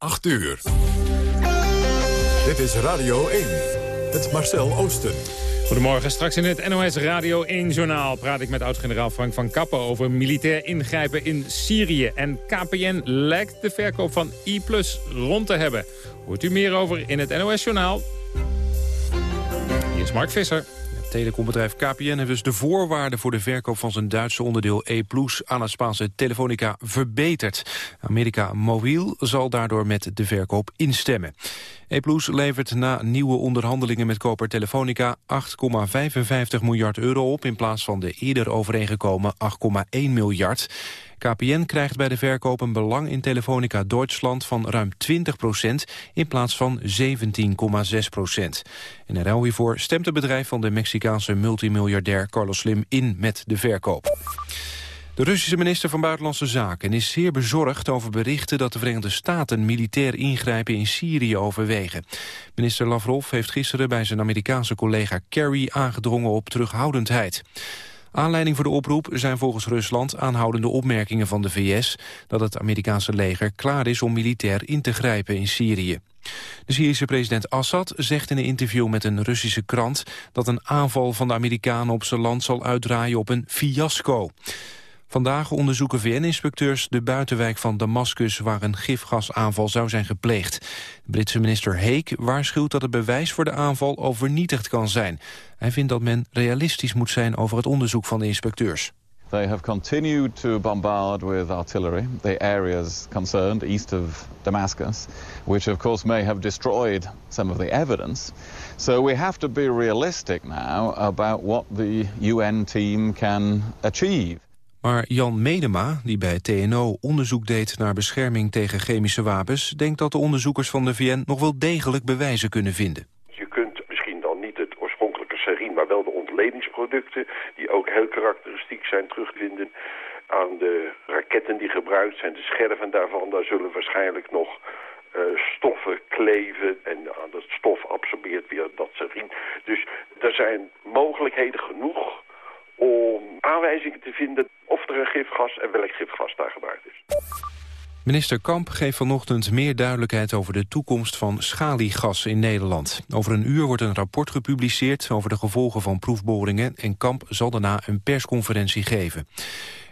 8 uur. Dit is Radio 1. Het Marcel Oosten. Goedemorgen, straks in het NOS Radio 1-journaal praat ik met oud-generaal Frank van Kappen over militair ingrijpen in Syrië. En KPN lijkt de verkoop van I rond te hebben. Hoort u meer over in het NOS-journaal. Hier is Mark Visser. Telecombedrijf KPN heeft dus de voorwaarden voor de verkoop van zijn Duitse onderdeel E Plus aan het Spaanse Telefonica verbeterd. Amerika Mobiel zal daardoor met de verkoop instemmen. E Plus levert na nieuwe onderhandelingen met koper Telefonica 8,55 miljard euro op in plaats van de eerder overeengekomen 8,1 miljard. KPN krijgt bij de verkoop een belang in Telefonica Duitsland van ruim 20 procent in plaats van 17,6 procent. In ruil hiervoor stemt het bedrijf van de Mexicaanse multimiljardair Carlos Slim in met de verkoop. De Russische minister van Buitenlandse Zaken is zeer bezorgd over berichten dat de Verenigde Staten militair ingrijpen in Syrië overwegen. Minister Lavrov heeft gisteren bij zijn Amerikaanse collega Kerry aangedrongen op terughoudendheid. Aanleiding voor de oproep zijn volgens Rusland aanhoudende opmerkingen van de VS... dat het Amerikaanse leger klaar is om militair in te grijpen in Syrië. De Syrische president Assad zegt in een interview met een Russische krant... dat een aanval van de Amerikanen op zijn land zal uitdraaien op een fiasco. Vandaag onderzoeken VN-inspecteurs de buitenwijk van Damascus... waar een gifgasaanval zou zijn gepleegd. Britse minister Heek waarschuwt dat het bewijs voor de aanval al vernietigd kan zijn. Hij vindt dat men realistisch moet zijn over het onderzoek van de inspecteurs. They have continued to bombard with artillery the areas concerned east of Damascus, which of course may have destroyed some of the evidence. So we have to be realistic now about what the UN team can achieve. Maar Jan Medema, die bij TNO onderzoek deed naar bescherming tegen chemische wapens... denkt dat de onderzoekers van de VN nog wel degelijk bewijzen kunnen vinden. Je kunt misschien dan niet het oorspronkelijke sarin, maar wel de ontledingsproducten... die ook heel karakteristiek zijn terugvinden aan de raketten die gebruikt zijn. De scherven daarvan, daar zullen waarschijnlijk nog uh, stoffen kleven en aan dat stof absorbeert weer dat sarin. Dus er zijn mogelijkheden genoeg om aanwijzingen te vinden of er een gifgas en welk gifgas daar gebruikt is. Minister Kamp geeft vanochtend meer duidelijkheid over de toekomst van schaliegas in Nederland. Over een uur wordt een rapport gepubliceerd over de gevolgen van proefboringen en Kamp zal daarna een persconferentie geven.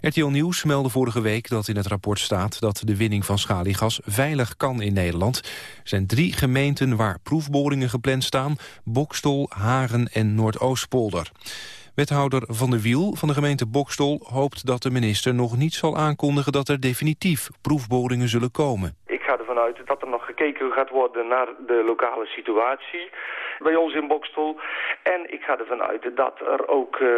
RTL Nieuws meldde vorige week dat in het rapport staat dat de winning van schaliegas veilig kan in Nederland. Er zijn drie gemeenten waar proefboringen gepland staan, Bokstol, Haren en Noordoostpolder. Wethouder Van der Wiel van de gemeente Bokstol hoopt dat de minister nog niet zal aankondigen dat er definitief proefboringen zullen komen. Ik ga ervan uit dat er nog gekeken gaat worden naar de lokale situatie bij ons in Bokstol. En ik ga ervan uit dat er ook uh,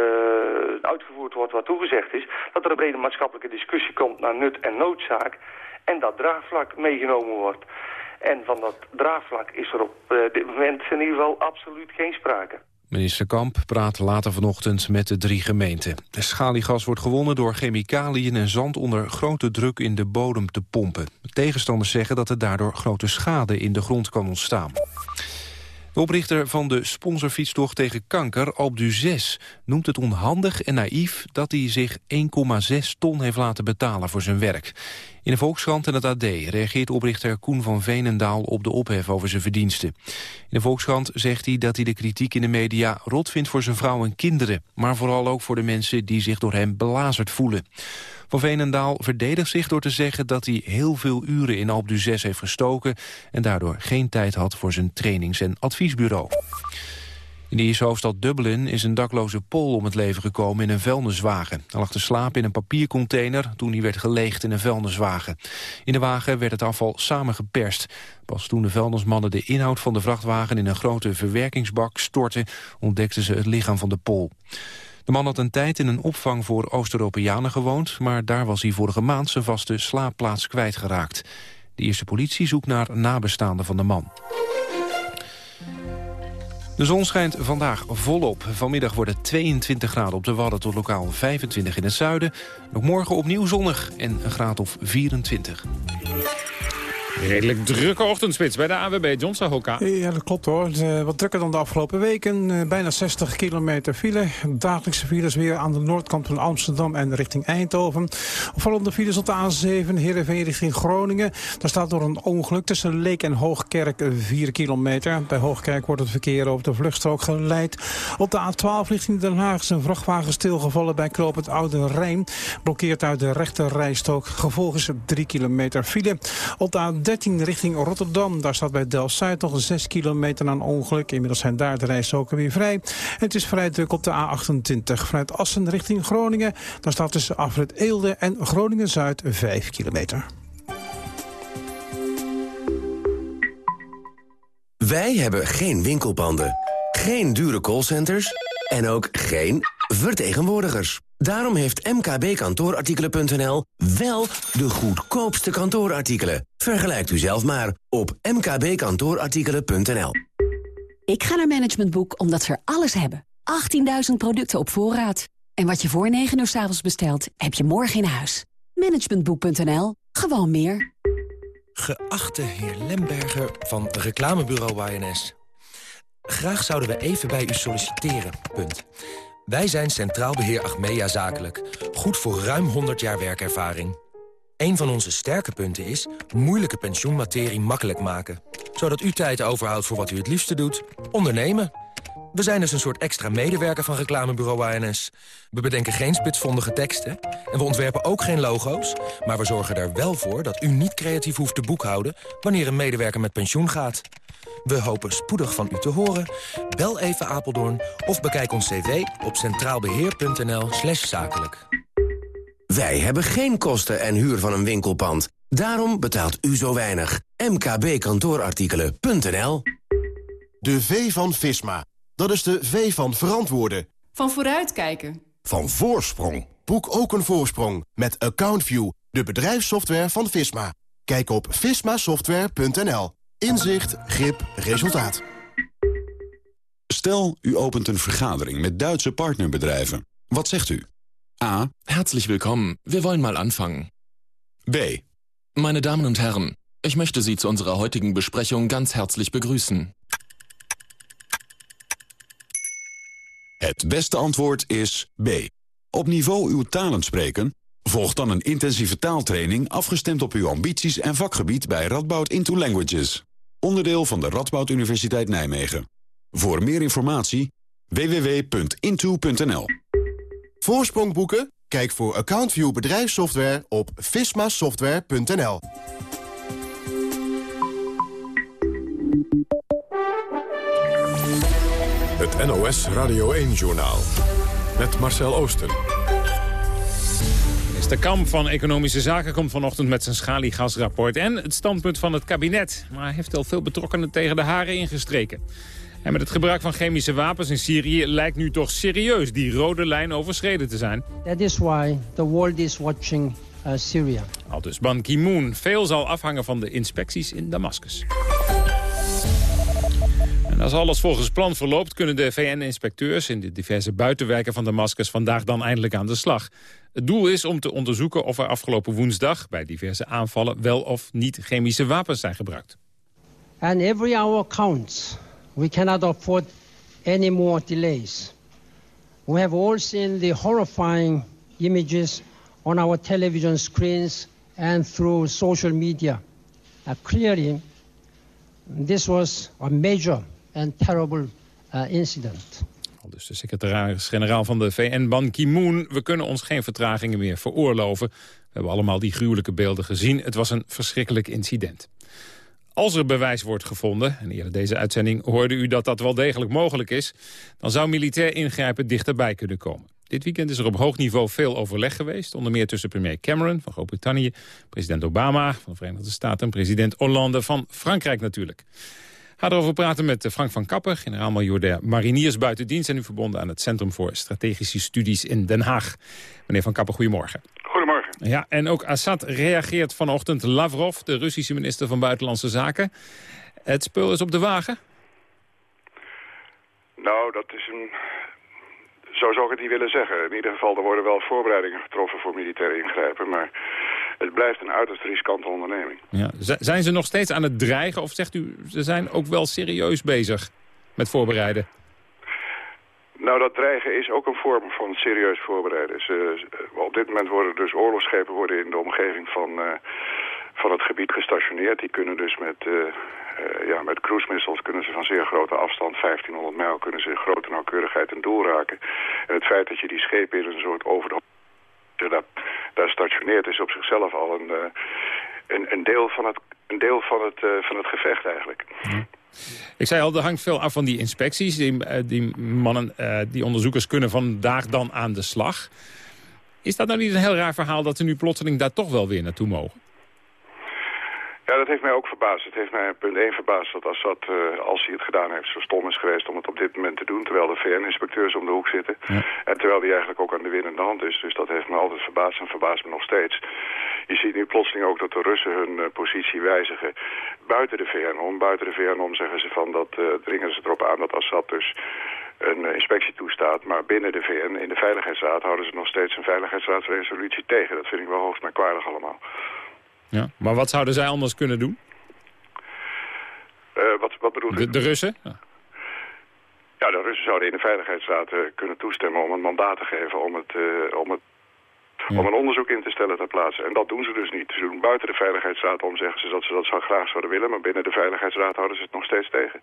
uitgevoerd wordt wat toegezegd is. Dat er een brede maatschappelijke discussie komt naar nut en noodzaak. En dat draagvlak meegenomen wordt. En van dat draagvlak is er op uh, dit moment in ieder geval absoluut geen sprake. Minister Kamp praat later vanochtend met de drie gemeenten. Schaliegas wordt gewonnen door chemicaliën en zand onder grote druk in de bodem te pompen. Tegenstanders zeggen dat er daardoor grote schade in de grond kan ontstaan. De oprichter van de sponsorfietstocht tegen kanker, Alpe 6, noemt het onhandig en naïef dat hij zich 1,6 ton heeft laten betalen voor zijn werk. In de Volkskrant en het AD reageert oprichter Koen van Veenendaal op de ophef over zijn verdiensten. In de Volkskrant zegt hij dat hij de kritiek in de media rot vindt voor zijn vrouw en kinderen, maar vooral ook voor de mensen die zich door hem belazerd voelen. Van Veenendaal verdedigt zich door te zeggen dat hij heel veel uren in Alpe 6 heeft gestoken en daardoor geen tijd had voor zijn trainings- en adviesbureau. In de Ierse hoofdstad Dublin is een dakloze Pool om het leven gekomen in een vuilniswagen. Hij lag te slapen in een papiercontainer toen hij werd geleegd in een vuilniswagen. In de wagen werd het afval samengeperst. Pas toen de vuilnismannen de inhoud van de vrachtwagen in een grote verwerkingsbak stortten, ontdekten ze het lichaam van de Pool. De man had een tijd in een opvang voor Oost-Europeanen gewoond... maar daar was hij vorige maand zijn vaste slaapplaats kwijtgeraakt. De eerste politie zoekt naar nabestaanden van de man. De zon schijnt vandaag volop. Vanmiddag wordt het 22 graden op de Wadden tot lokaal 25 in het zuiden. Ook morgen opnieuw zonnig en een graad of 24. Redelijk drukke ochtendspits bij de AWB John Sahoka. Ja, dat klopt hoor. Uh, wat drukker dan de afgelopen weken. Uh, bijna 60 kilometer file. Dagelijkse files weer aan de noordkant van Amsterdam en richting Eindhoven. Opvallende files op de A7, Heerenveen richting Groningen. Daar staat door een ongeluk tussen Leek en Hoogkerk 4 kilometer. Bij Hoogkerk wordt het verkeer over de vluchtstrook geleid. Op de A12 richting Den Haag is een vrachtwagen stilgevallen bij Kloop het Oude Rijn. Blokkeert uit de rechter rijstrook. Gevolg is 3 kilometer file. Op de A13 13 richting Rotterdam. Daar staat bij Delft-Zuid nog 6 kilometer aan ongeluk. Inmiddels zijn daar de rijstroken weer vrij. Het is vrij druk op de A28 vanuit Assen richting Groningen. Daar staat tussen Afrit Eelde en Groningen-Zuid 5 kilometer. Wij hebben geen winkelpanden, geen dure callcenters en ook geen vertegenwoordigers. Daarom heeft mkbkantoorartikelen.nl wel de goedkoopste kantoorartikelen. Vergelijkt u zelf maar op mkbkantoorartikelen.nl. Ik ga naar Management Boek omdat ze er alles hebben. 18.000 producten op voorraad. En wat je voor 9 uur s avonds bestelt, heb je morgen in huis. Managementboek.nl. Gewoon meer. Geachte heer Lemberger van reclamebureau YNS. Graag zouden we even bij u solliciteren. Punt. Wij zijn Centraal Beheer Achmea Zakelijk. Goed voor ruim 100 jaar werkervaring. Een van onze sterke punten is moeilijke pensioenmaterie makkelijk maken. Zodat u tijd overhoudt voor wat u het liefste doet. Ondernemen. We zijn dus een soort extra medewerker van reclamebureau ANS. We bedenken geen spitsvondige teksten en we ontwerpen ook geen logo's... maar we zorgen er wel voor dat u niet creatief hoeft te boekhouden... wanneer een medewerker met pensioen gaat. We hopen spoedig van u te horen. Bel even Apeldoorn of bekijk ons cv op centraalbeheer.nl slash zakelijk. Wij hebben geen kosten en huur van een winkelpand. Daarom betaalt u zo weinig. mkbkantoorartikelen.nl De V van Visma. Dat is de V van verantwoorden. Van vooruitkijken. Van voorsprong. Boek ook een voorsprong met AccountView, de bedrijfssoftware van Visma. Kijk op vismasoftware.nl. Inzicht, grip, resultaat. Stel, u opent een vergadering met Duitse partnerbedrijven. Wat zegt u? A. Herzlich willkommen. Wir wollen mal anfangen. B. Meine Damen und Herren, ich möchte Sie zu unserer heutigen Besprechung ganz herzlich begrüßen. Het beste antwoord is B. Op niveau uw talen spreken? Volg dan een intensieve taaltraining afgestemd op uw ambities en vakgebied bij Radboud Into Languages. Onderdeel van de Radboud Universiteit Nijmegen. Voor meer informatie www.into.nl Voorsprong boeken? Kijk voor AccountView bedrijfssoftware op vismasoftware.nl Het NOS Radio 1-journaal. Met Marcel Oosten. De Kamp van Economische Zaken komt vanochtend met zijn schaliegasrapport... en het standpunt van het kabinet. Maar hij heeft al veel betrokkenen tegen de haren ingestreken. En met het gebruik van chemische wapens in Syrië lijkt nu toch serieus die rode lijn overschreden te zijn. That is why the world is watching uh, Syria. Al dus Ban Ki-moon. Veel zal afhangen van de inspecties in Damascus. Als alles volgens plan verloopt... kunnen de VN-inspecteurs in de diverse buitenwijken van Damascus... vandaag dan eindelijk aan de slag. Het doel is om te onderzoeken of er afgelopen woensdag... bij diverse aanvallen wel of niet chemische wapens zijn gebruikt. And every hour counts. We cannot afford any more delays. We have all seen the horrifying images on our television screens and through social media. Uh, clearly, this was a major and terrible uh, incident. Dus de secretaris-generaal van de VN, Ban Ki-moon... we kunnen ons geen vertragingen meer veroorloven. We hebben allemaal die gruwelijke beelden gezien. Het was een verschrikkelijk incident. Als er bewijs wordt gevonden, en eerder deze uitzending hoorde u dat dat wel degelijk mogelijk is... dan zou militair ingrijpen dichterbij kunnen komen. Dit weekend is er op hoog niveau veel overleg geweest. Onder meer tussen premier Cameron van Groot-Brittannië... president Obama van de Verenigde Staten... en president Hollande van Frankrijk natuurlijk. Ga erover praten met eh, Frank van Kappen, generaal-major der Mariniers buiten dienst... en nu verbonden aan het Centrum voor Strategische Studies in Den Haag. Meneer van Kappen, goedemorgen. Goedemorgen. Ja, en ook Assad reageert vanochtend Lavrov, de Russische minister van Buitenlandse Zaken. Het spul is op de wagen? Nou, dat is een... Zo zou ik het niet willen zeggen. In ieder geval, er worden wel voorbereidingen getroffen voor militair ingrijpen. Maar Het blijft een uiterst riskante onderneming. Ja. Zijn ze nog steeds aan het dreigen of zegt u, ze zijn ook wel serieus bezig met voorbereiden? Nou, dat dreigen is ook een vorm van serieus voorbereiden. Ze, op dit moment worden dus oorlogsschepen worden in de omgeving van, uh, van het gebied gestationeerd. Die kunnen dus met, uh, uh, ja, met cruise missiles kunnen ze van zeer grote afstand, 1500 mijl, kunnen ze grote nauwkeurigheid een doel raken. En het feit dat je die schepen in een soort over de daar, daar stationeert is op zichzelf al een, een, een, deel van het, een deel van het, van het gevecht eigenlijk. Ik zei al, er hangt veel af van die inspecties. Die, uh, die mannen, die onderzoekers kunnen vandaag dan aan de slag. Is dat nou niet een heel raar verhaal dat ze nu plotseling daar toch wel weer naartoe mogen? Ja, dat heeft mij ook verbaasd. Het heeft mij punt 1 verbaasd dat Assad, uh, als hij het gedaan heeft, zo stom is geweest om het op dit moment te doen. Terwijl de VN-inspecteurs om de hoek zitten. Ja. En terwijl hij eigenlijk ook aan de winnende hand is. Dus dat heeft me altijd verbaasd en verbaast me nog steeds. Je ziet nu plotseling ook dat de Russen hun uh, positie wijzigen buiten de VN om. Buiten de VN om zeggen ze van dat uh, dringen ze erop aan dat Assad dus een inspectie toestaat. Maar binnen de VN, in de Veiligheidsraad, houden ze nog steeds een Veiligheidsraadsresolutie tegen. Dat vind ik wel hoogst merkwaardig allemaal. Ja, maar wat zouden zij anders kunnen doen? Uh, wat, wat bedoelt de, de Russen? Ja. ja. de Russen zouden in de Veiligheidsraad uh, kunnen toestemmen om een mandaat te geven om het, uh, om het ja. om een onderzoek in te stellen ter plaatse. En dat doen ze dus niet. Ze doen buiten de Veiligheidsraad om zeggen ze dat ze dat zo graag zouden willen, maar binnen de Veiligheidsraad houden ze het nog steeds tegen.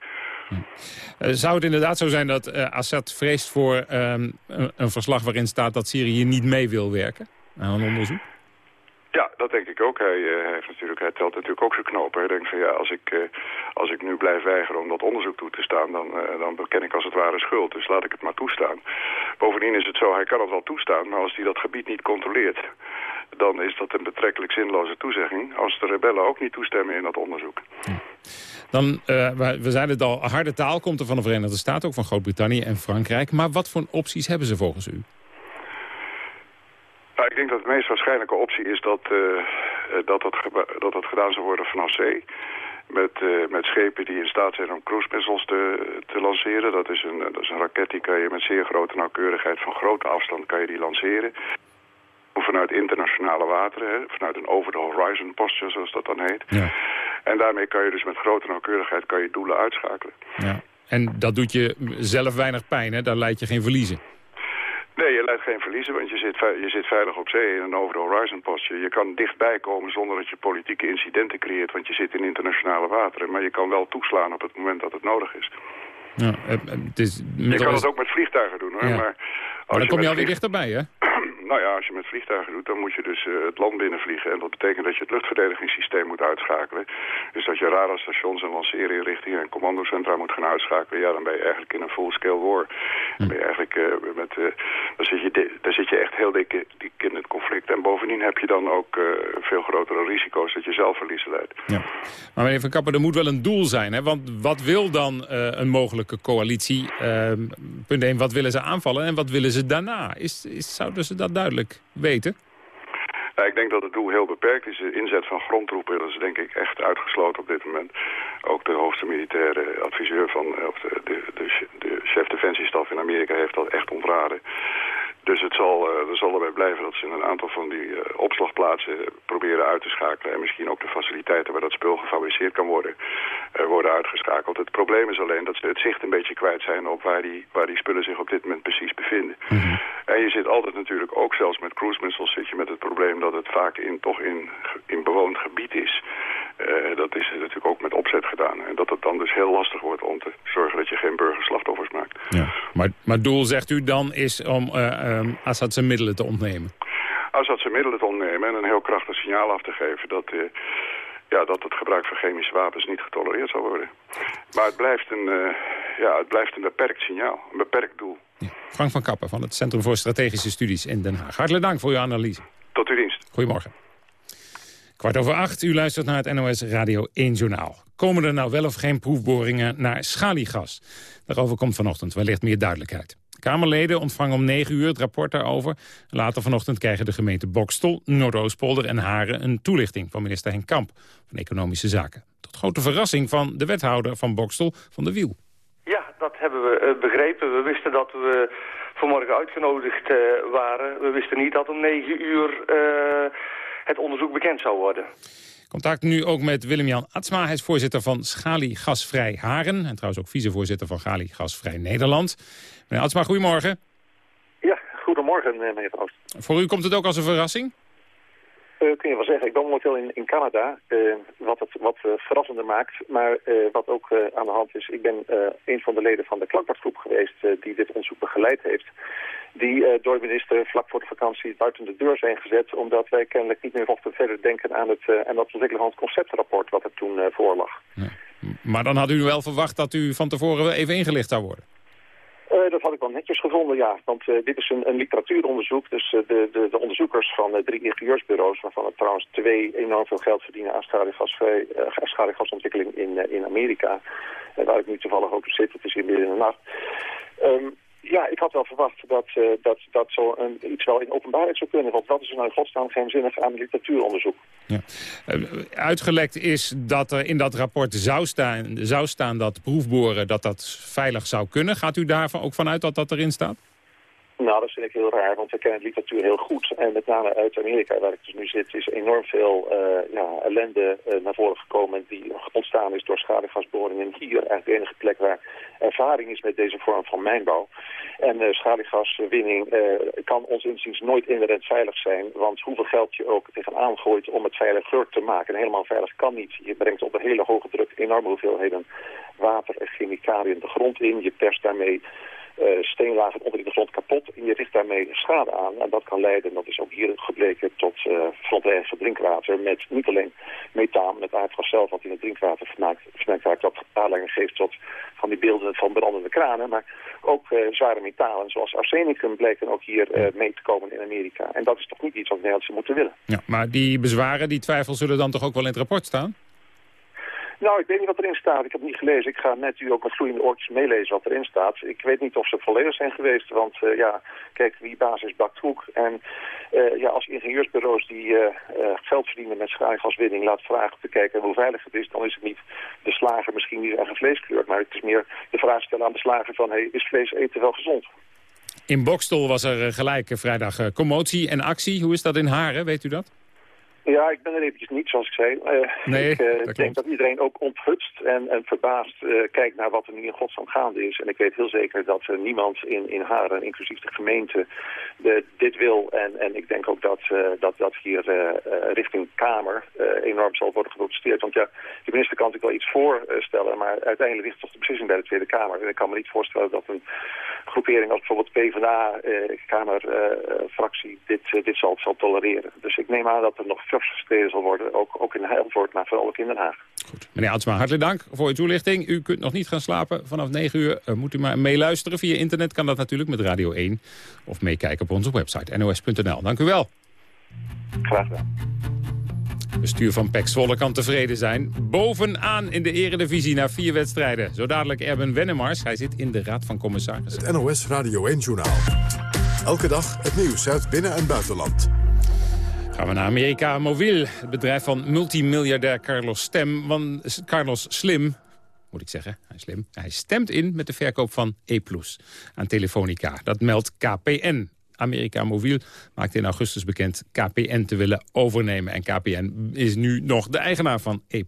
Ja. zou het inderdaad zo zijn dat Assad vreest voor um, een, een verslag waarin staat dat Syrië niet mee wil werken aan een onderzoek? Dat denk ik ook. Hij, uh, heeft natuurlijk, hij telt natuurlijk ook zijn knopen. Hij denkt van ja, als ik, uh, als ik nu blijf weigeren om dat onderzoek toe te staan, dan, uh, dan beken ik als het ware schuld. Dus laat ik het maar toestaan. Bovendien is het zo, hij kan het wel toestaan, maar als hij dat gebied niet controleert, dan is dat een betrekkelijk zinloze toezegging. Als de rebellen ook niet toestemmen in dat onderzoek. Dan, we zeiden het al, harde taal komt er van de Verenigde Staten, ook van Groot-Brittannië en Frankrijk. Maar wat voor opties hebben ze volgens u? Nou, ik denk dat de meest waarschijnlijke optie is dat, uh, dat, dat, dat gedaan zou worden vanaf zee. Met, uh, met schepen die in staat zijn om cruise missiles te, te lanceren. Dat is, een, dat is een raket die kan je met zeer grote nauwkeurigheid van grote afstand kan je die lanceren. Vanuit internationale wateren, hè, vanuit een over-the-horizon posture zoals dat dan heet. Ja. En daarmee kan je dus met grote nauwkeurigheid kan je doelen uitschakelen. Ja. En dat doet je zelf weinig pijn, hè? daar leid je geen verliezen. Nee, je leidt geen verliezen, want je zit, je zit veilig op zee in een over-the-horizon postje. Je kan dichtbij komen zonder dat je politieke incidenten creëert, want je zit in internationale wateren. Maar je kan wel toeslaan op het moment dat het nodig is. Ja, het is je kan het ook met vliegtuigen doen, hoor. Ja. Maar, maar dan kom je alweer dichterbij, hè? nou ja, als je met vliegtuigen doet, dan moet je dus uh, het land binnenvliegen. En dat betekent dat je het luchtverdedigingssysteem moet uitschakelen. Dus dat je radarstations en lanceerinrichtingen en commandocentra moet gaan uitschakelen. Ja, dan ben je eigenlijk in een full-scale war. Dan ben je eigenlijk uh, met... Uh, dan, zit je dan zit je echt heel dik, dik in het conflict. En bovendien heb je dan ook veel grotere risico's dat je zelf verliezen leidt. Ja. Maar meneer Van Kappen, er moet wel een doel zijn, hè? Want wat wil dan een mogelijke coalitie? Ehm, punt 1, wat willen ze aanvallen en wat willen ze daarna? Is, is, zouden ze dat duidelijk weten? Ik denk dat het doel heel beperkt is. De inzet van grondtroepen dat is denk ik echt uitgesloten op dit moment. Ook de hoogste militaire adviseur van of de, de, de, de chef defensiestaf in Amerika heeft dat echt ontraden. Dus het zal, uh, er zal erbij blijven dat ze in een aantal van die uh, opslagplaatsen proberen uit te schakelen. En misschien ook de faciliteiten waar dat spul gefabriceerd kan worden, worden uitgeschakeld. Het probleem is alleen dat ze het zicht een beetje kwijt zijn op waar die, waar die spullen zich op dit moment precies bevinden. Mm -hmm. En je zit altijd natuurlijk ook, zelfs met cruise missiles, zit je met het probleem dat het vaak in, toch in, in bewoond gebied is. dat is natuurlijk ook met opzet gedaan. En dat het dan dus heel lastig wordt om te zorgen dat je geen burgerslachtoffers maakt. Ja. Maar, maar doel, zegt u dan, is om Assad zijn middelen te ontnemen? Assad zijn middelen te ontnemen en een heel krachtig signaal af te geven dat, uh, ja, dat het gebruik van chemische wapens niet getolereerd zal worden. Maar het blijft een, uh, ja, het blijft een beperkt signaal, een beperkt doel. Ja. Frank van Kappen van het Centrum voor Strategische Studies in Den Haag. Hartelijk dank voor uw analyse. Tot uw dienst. Goedemorgen. Kwart over acht, u luistert naar het NOS Radio 1 Journaal. Komen er nou wel of geen proefboringen naar schaliegas? Daarover komt vanochtend wellicht meer duidelijkheid. Kamerleden ontvangen om 9 uur het rapport daarover. Later vanochtend krijgen de gemeente Bokstel, Noordoostpolder en Haren... een toelichting van minister Henk Kamp van Economische Zaken. Tot grote verrassing van de wethouder van Bokstel, Van de Wiel. Ja, dat hebben we uh, begrepen. We wisten dat we vanmorgen uitgenodigd uh, waren. We wisten niet dat om 9 uur... Uh, het onderzoek bekend zou worden. Contact nu ook met Willem-Jan Atsma. Hij is voorzitter van Schali Gasvrij Haren. En trouwens ook vicevoorzitter van Schali Gasvrij Nederland. Meneer Atsma, goedemorgen. Ja, goedemorgen eh, meneer Oost. Voor u komt het ook als een verrassing? Uh, kun je wel zeggen. Ik ben momenteel in, in Canada, uh, wat het wat uh, verrassender maakt. Maar wat ook aan de hand is, ik ben een van de leden van de klankbordgroep geweest die dit onderzoek begeleid heeft. Die door de minister vlak voor de vakantie buiten de deur zijn gezet, omdat wij kennelijk niet meer mochten verder denken aan het, aan dat ontwikkelen van het conceptrapport wat er toen voorlag. Nee. Maar dan had u wel verwacht dat u van tevoren even ingelicht zou worden? Uh, dat had ik wel netjes gevonden, ja. Want uh, dit is een, een literatuuronderzoek. Dus uh, de, de, de, onderzoekers van drie ingenieursbureaus... waarvan er trouwens twee enorm veel geld verdienen aan schadigasontwikkeling in, in Amerika... waar ik nu toevallig ook zit, het is in midden in de nacht... Um, ja, ik had wel verwacht dat, uh, dat, dat zo een, iets wel in openbaarheid zou kunnen. Want wat is er nou in godsnaam geheimzinnig aan literatuuronderzoek? Ja. Uh, uitgelekt is dat er in dat rapport zou staan, zou staan dat proefboren dat dat veilig zou kunnen. Gaat u daarvan ook vanuit dat dat erin staat? Nou, dat vind ik heel raar, want we kennen literatuur heel goed. En met name uit Amerika, waar ik dus nu zit, is enorm veel ja, ellende uh, naar voren gekomen... die ontstaan is door schaliegasboringen. Hier eigenlijk de enige plek waar ervaring is met deze vorm van mijnbouw. En uh, schaliegaswinning kan ons inziens nooit inherent veilig zijn... want hoeveel geld je ook tegenaan gooit om het veiliger te maken... en helemaal veilig kan niet. Je brengt op een hele hoge druk enorme hoeveelheden water en chemicaliën de grond in. Je perst daarmee uh, steenlagen onder de grond kapot en je richt daarmee schade aan. En dat kan leiden, dat is ook hier gebleken, tot uh, verontreinigd drinkwater met niet alleen methaan, met aardgas zelf wat in het drinkwater vermengd raakt, dat aanleiding geeft tot van die beelden van brandende kranen, maar ook uh, zware metalen zoals arsenicum bleken ook hier mee te komen in Amerika. En dat is toch niet iets wat Nederlandse moeten willen. Ja, maar die bezwaren, die twijfels zullen dan toch ook wel in het rapport staan? Nou, ik weet niet wat erin staat. Ik heb het niet gelezen. Ik ga net u ook met gloeiende oortjes meelezen wat erin staat. Ik weet niet of ze volledig zijn geweest, want uh, ja, kijk, wie basis bakt hoek. En uh, ja, als ingenieursbureaus die uh, geld verdienen met schaalgaswinning laat vragen te kijken hoe veilig het is, dan is het niet de slager misschien die zijn eigen vlees kleurt, maar het is meer de vraag stellen aan de slager van, hey, is vlees eten wel gezond? In Bokstol was er gelijk vrijdag commotie en actie. Hoe is dat in Haren, weet u dat? Ja, ik ben er eventjes niet, zoals ik zei. Uh, nee, ik uh, denk dat iedereen ook onthutst en, en verbaasd uh, kijkt naar wat er nu in godsnaam gaande is. En ik weet heel zeker dat niemand in, in Haren, inclusief de gemeente, de, dit wil. En, en ik denk ook dat dat, dat hier richting Kamer enorm zal worden geprotesteerd. Want ja, de minister kan natuurlijk wel iets voorstellen, maar uiteindelijk ligt toch de beslissing bij de Tweede Kamer. En ik kan me niet voorstellen dat een groepering als bijvoorbeeld PvdA-Kamerfractie dit, dit zal, zal tolereren. Dus ik neem aan dat er nog veel gestreden zal worden, ook, ook in Helvoort, maar vooral ook in Den Haag. Goed. Meneer Atsma, hartelijk dank voor uw toelichting. U kunt nog niet gaan slapen. Vanaf 9 uur uh, moet u maar meeluisteren. Via internet kan dat natuurlijk met Radio 1. Of meekijken op onze website nos.nl. Dank u wel. Graag gedaan. Bestuur van PEC Zwolle kan tevreden zijn. Bovenaan in de eredivisie na vier wedstrijden. Zo dadelijk Erben Wennemars. Hij zit in de Raad van Commissarissen. Het NOS Radio 1-journaal. Elke dag het nieuws uit binnen- en buitenland. Gaan we naar Amerika. Mobil, het bedrijf van multimiljardair Carlos, Stem, want Carlos Slim... Moet ik zeggen, hij is slim. Hij stemt in met de verkoop van E+, aan Telefonica. Dat meldt KPN. Amerika Mobiel maakte in augustus bekend KPN te willen overnemen. En KPN is nu nog de eigenaar van E+.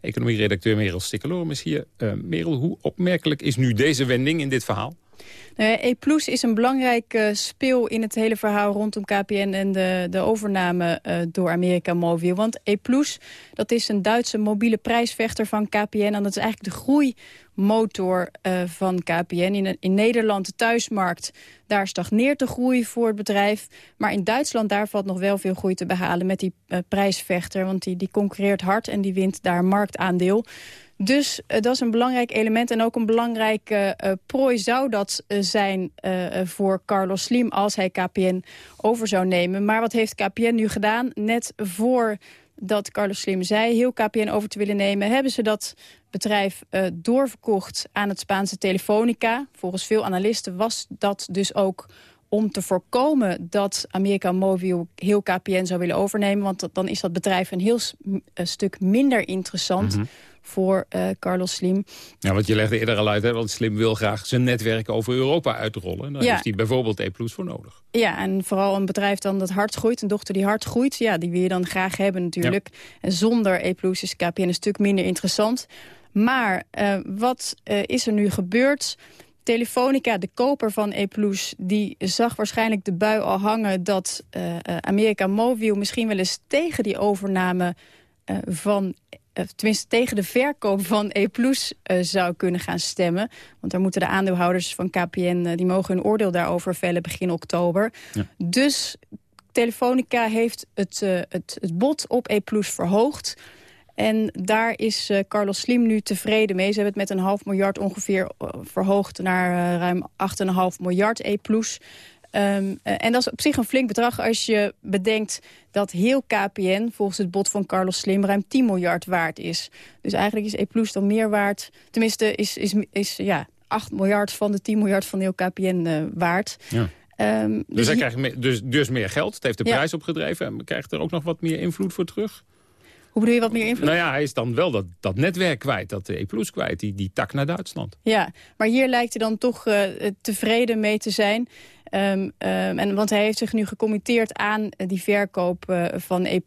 Economie-redacteur Merel Stikkelorum is hier. Uh, Merel, hoe opmerkelijk is nu deze wending in dit verhaal? E Plus is een belangrijk uh, speel in het hele verhaal rondom KPN en de, de overname uh, door Amerika Mobiel. Want E Plus, dat is een Duitse mobiele prijsvechter van KPN. En dat is eigenlijk de groeimotor uh, van KPN. In, in Nederland, de thuismarkt, daar stagneert de groei voor het bedrijf. Maar in Duitsland, daar valt nog wel veel groei te behalen met die prijsvechter. Want die, die concurreert hard en die wint daar marktaandeel. Dus uh, dat is een belangrijk element en ook een belangrijke uh, prooi zou dat uh, zijn voor Carlos Slim als hij KPN over zou nemen. Maar wat heeft KPN nu gedaan? Net voor dat Carlos Slim zei heel KPN over te willen nemen... hebben ze dat bedrijf doorverkocht aan het Spaanse Telefonica. Volgens veel analisten was dat dus ook om te voorkomen dat Amerika Mobiel heel KPN zou willen overnemen. Want dan is dat bedrijf een heel stuk minder interessant... -hmm voor uh, Carlos Slim. Ja, want je legde eerder al uit, hè, want Slim wil graag zijn netwerk over Europa uitrollen. En daar heeft hij bijvoorbeeld E Plus voor nodig. Ja, en vooral een bedrijf dan dat hard groeit, een dochter die hard groeit, ja, die wil je dan graag hebben natuurlijk. En zonder E Plus is KPN een stuk minder interessant. Maar uh, wat uh, is er nu gebeurd? Telefonica, de koper van E+, die zag waarschijnlijk de bui al hangen... dat uh, Amerika Mobiel misschien wel eens tegen die overname uh, van... tenminste tegen de verkoop van E+, zou kunnen gaan stemmen. Want daar moeten de aandeelhouders van KPN... die mogen hun oordeel daarover vellen begin oktober. Ja. Dus Telefonica heeft het, het, het bod op E+, verhoogd... En daar is uh, Carlos Slim nu tevreden mee. Ze hebben het met een half miljard ongeveer uh, verhoogd naar uh, ruim 8,5 miljard E+. Um, en dat is op zich een flink bedrag als je bedenkt dat heel KPN volgens het bod van Carlos Slim ruim 10 miljard waard is. Dus eigenlijk is E dan meer waard, tenminste is, is, is ja, 8 miljard van de 10 miljard van heel KPN waard. Ja. Um, dus, dus, hij krijgt meer, dus, dus meer geld, het heeft de prijs opgedreven. En krijgt er ook nog wat meer invloed voor terug? Hoe bedoel je wat meer invloed? Nou ja, hij is dan wel dat, dat netwerk kwijt, dat E Plus kwijt, die, die tak naar Duitsland. Ja, maar hier lijkt hij dan toch uh, tevreden mee te zijn. Um, um, en, want hij heeft zich nu gecommitteerd aan die verkoop uh, van E+.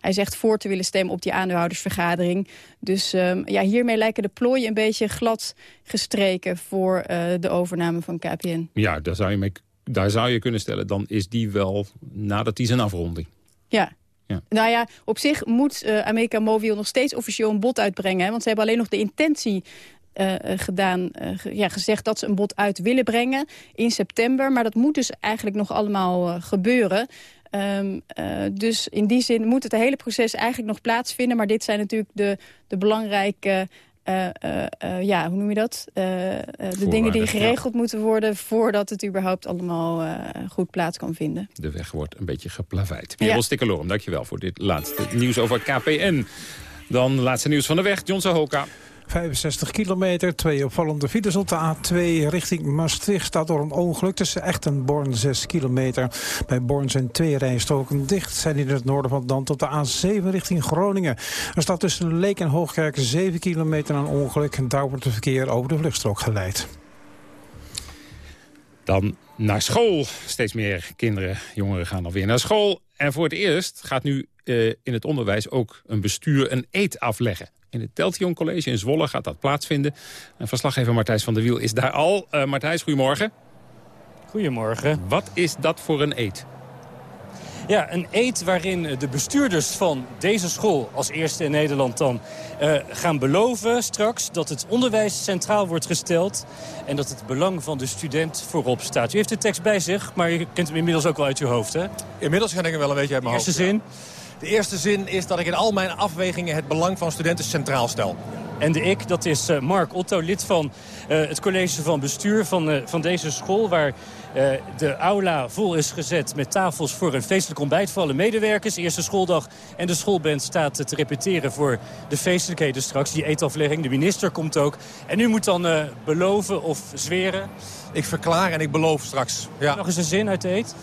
Hij zegt voor te willen stemmen op die aandeelhoudersvergadering. Dus um, ja, hiermee lijken de plooien een beetje glad gestreken... voor uh, de overname van KPN. Ja, daar zou, je mee, daar zou je kunnen stellen. Dan is die wel nadat hij zijn afronding. Ja, ja. Nou ja, op zich moet uh, Amerika Mobiel nog steeds officieel een bod uitbrengen. Hè, want ze hebben alleen nog de intentie uh, gedaan, uh, ja, gezegd dat ze een bod uit willen brengen in september. Maar dat moet dus eigenlijk nog allemaal gebeuren. Um, dus in die zin moet het hele proces eigenlijk nog plaatsvinden. Maar dit zijn natuurlijk de, de belangrijke ja, hoe noem je dat? de dingen die geregeld ja. moeten worden... voordat het überhaupt allemaal goed plaats kan vinden. De weg wordt een beetje geplaveid. Merel ja. Stikkelorum, dankjewel voor dit laatste nieuws over KPN. Dan laatste nieuws van de weg, John Sahoka. 65 kilometer, twee opvallende files op de A2 richting Maastricht staat door een ongeluk tussen Echt en Born 6 kilometer. Bij Born zijn twee rijstroken dicht, zijn in het noorden van het land op de A7 richting Groningen. Er staat tussen Leek en Hoogkerk 7 kilometer een ongeluk en daar wordt het verkeer over de vluchtstrook geleid. Dan naar school. Steeds meer kinderen, jongeren gaan alweer naar school. En voor het eerst gaat nu uh, in het onderwijs ook een bestuur een eet afleggen. In het Teltion College in Zwolle gaat dat plaatsvinden. En verslaggever Martijs van der Wiel is daar al. Uh, Martijs, goedemorgen. Goedemorgen. Wat is dat voor een eet? Ja, een eet waarin de bestuurders van deze school, als eerste in Nederland dan, uh, gaan beloven straks dat het onderwijs centraal wordt gesteld en dat het belang van de student voorop staat. U heeft de tekst bij zich, maar je kent hem inmiddels ook wel uit je hoofd, hè? Inmiddels ken ik hem wel een beetje uit mijn Eerste hoofd. zin? Ja. De eerste zin is dat ik in al mijn afwegingen het belang van studenten centraal stel. En de ik, dat is uh, Mark Otto, lid van uh, het college van bestuur van, uh, van deze school... waar de aula vol is gezet met tafels voor een feestelijk ontbijt voor alle medewerkers. Eerste schooldag en de schoolband staat te repeteren voor de feestelijkheden straks. Die eetaflegging, de minister komt ook. En u moet dan beloven of zweren? Ik verklaar en ik beloof straks. Ja. Nog eens een zin uit de eet?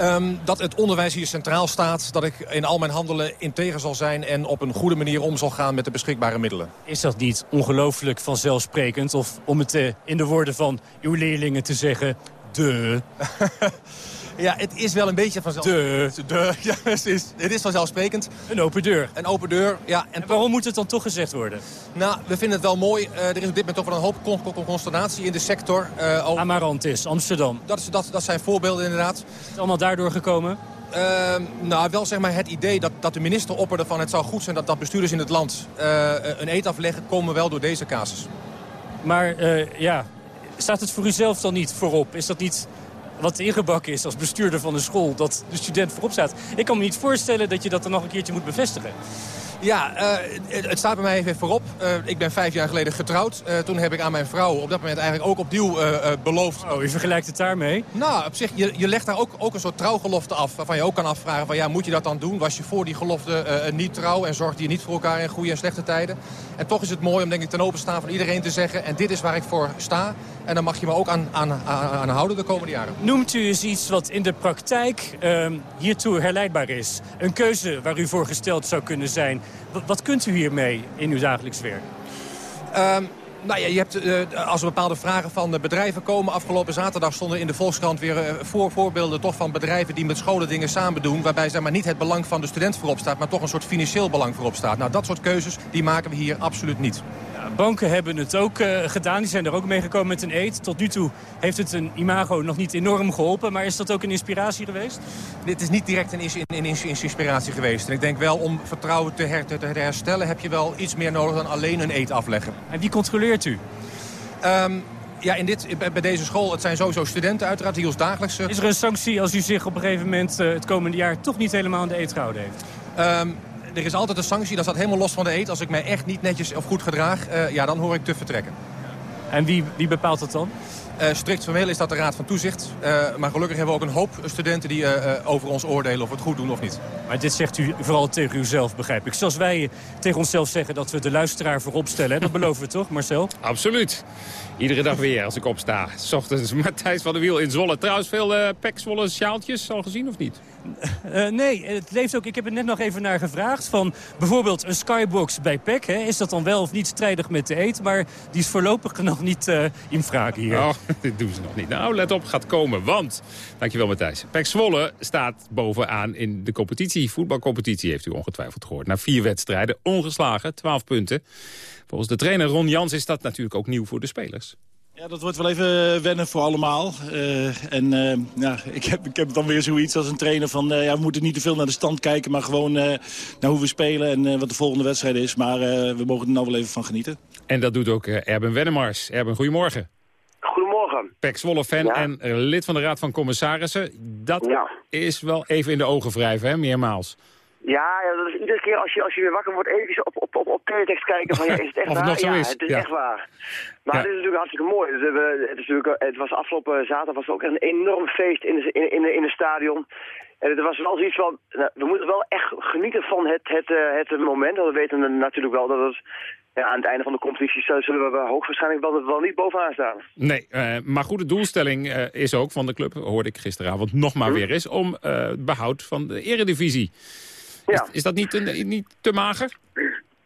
Um, dat het onderwijs hier centraal staat. Dat ik in al mijn handelen integer zal zijn en op een goede manier om zal gaan met de beschikbare middelen. Is dat niet ongelooflijk vanzelfsprekend? Of om het uh, in de woorden van uw leerlingen te zeggen, de... Ja, het is wel een beetje vanzelfsprekend. De. de. Ja, precies. Het is vanzelfsprekend. Een open deur. Een open deur, ja. En, en waarom moet het dan toch gezegd worden? Nou, we vinden het wel mooi. Uh, er is op dit moment toch wel een hoop consternatie in de sector. Uh, over... Amarantis, Amsterdam. Dat, dat, dat zijn voorbeelden inderdaad. Is het allemaal daardoor gekomen? Uh, nou, wel zeg maar het idee dat, dat de minister opperde van het zou goed zijn dat, dat bestuurders in het land uh, een eet afleggen, komen wel door deze casus. Maar ja, staat het voor u zelf dan niet voorop? Is dat niet wat ingebakken is als bestuurder van een school... dat de student voorop staat. Ik kan me niet voorstellen dat je dat dan nog een keertje moet bevestigen. Ja, uh, het, staat bij mij even voorop. Uh, ik ben vijf jaar geleden getrouwd. Uh, toen heb ik aan mijn vrouw op dat moment eigenlijk ook opnieuw beloofd. Oh, je vergelijkt het daarmee? Nou, op zich, je, je legt daar ook, ook een soort trouwgelofte af. Waarvan je ook kan afvragen van ja, moet je dat dan doen? Was je voor die gelofte niet trouw en zorgde je niet voor elkaar in goede en slechte tijden? En toch is het mooi om denk ik ten openstaan van iedereen te zeggen... en dit is waar ik voor sta. En dan mag je me ook aan, aan, aan, houden de komende jaren. Noemt u eens iets wat in de praktijk uh, hiertoe herleidbaar is? Een keuze waar u voor gesteld zou kunnen zijn. wat kunt u hiermee in uw dagelijks werk? Ehm, nou ja, je hebt, uh, als er bepaalde vragen van de bedrijven komen... afgelopen zaterdag stonden in de Volkskrant weer uh, voor voorbeelden toch van bedrijven... die met scholen dingen samen doen... waarbij zeg maar, niet het belang van de student voorop staat... maar toch een soort financieel belang voorop staat. Nou, dat soort keuzes die maken we hier absoluut niet. banken hebben het ook uh, gedaan. Die zijn er ook meegekomen met een eet. Tot nu toe heeft het een imago nog niet enorm geholpen. Maar is dat ook een inspiratie geweest? Dit is niet direct een, inspiratie geweest. En ik denk wel om vertrouwen te, her, te, te herstellen... heb je wel iets meer nodig dan alleen een eet afleggen. En wie controleert u? Um, ja, in dit, bij deze school, het zijn sowieso studenten uiteraard die ons dagelijks... Is er een sanctie als u zich op een gegeven moment uh, het komende jaar toch niet helemaal aan de eet gehouden heeft? Um, er is altijd een sanctie, dat staat helemaal los van de eet. Als ik mij echt niet netjes of goed gedraag, uh, ja, dan hoor ik te vertrekken. En wie, wie bepaalt dat dan? Uh, strikt formeel is dat de Raad van Toezicht. Uh, maar gelukkig hebben we ook een hoop studenten die uh, over ons oordelen of we het goed doen of niet. Maar dit zegt u vooral tegen uzelf, begrijp ik. Zoals wij tegen onszelf zeggen dat we de luisteraar voorop stellen. Dat beloven we toch, Marcel? Absoluut. Iedere dag weer als ik opsta. S ochtends Matthijs van der Wiel in Zwolle. Trouwens, veel uh, Pek Zwolle sjaaltjes al gezien of niet? Uh, nee, het leeft ook. Ik heb er net nog even naar gevraagd. Van bijvoorbeeld een skybox bij PEC. Hè, is dat dan wel of niet strijdig met de eet? Maar die is voorlopig nog niet uh, in vraag hier. Oh, dit doen ze nog niet. Nou, let op, gaat komen. Want, dankjewel Matthijs. PEC Zwolle staat bovenaan in de competitie. Voetbalcompetitie heeft u ongetwijfeld gehoord. Na vier wedstrijden, ongeslagen, 12 punten. Volgens de trainer Ron Jans is dat natuurlijk ook nieuw voor de spelers. Ja, dat wordt wel even wennen voor allemaal. Uh, en uh, ja, ik, heb, ik heb dan weer zoiets als een trainer van... Uh, ja, we moeten niet te veel naar de stand kijken... maar gewoon naar hoe we spelen en wat de volgende wedstrijd is. Maar we mogen er nou wel even van genieten. En dat doet ook Erben Wennemars. Erben, goedemorgen. Goedemorgen. Pek Zwolle-fan ja. en lid van de Raad van Commissarissen. Dat ja. is wel even in de ogen wrijven, hè, meermaals. Ja, ja, dat is iedere keer als je, als je weer wakker wordt even op, op, op, op teletext kijken van ja, is het echt waar? Het ja, is. het is ja. echt waar. Maar ja. het is natuurlijk hartstikke mooi. Dus, we, het, is natuurlijk, het was afgelopen zaterdag was ook een enorm feest in, de, in, in, in het stadion. En het was wel zoiets van, nou, we moeten wel echt genieten van het, het, het, het moment. Want we weten natuurlijk wel dat het ja, aan het einde van de competitie zullen we hoogstwaarschijnlijk wel, wel niet bovenaan staan. Nee, uh, maar goede doelstelling uh, is ook van de club, hoorde ik gisteravond nog maar hm. weer eens, om uh, behoud van de eredivisie. Ja. Is, is dat niet, te, niet te mager?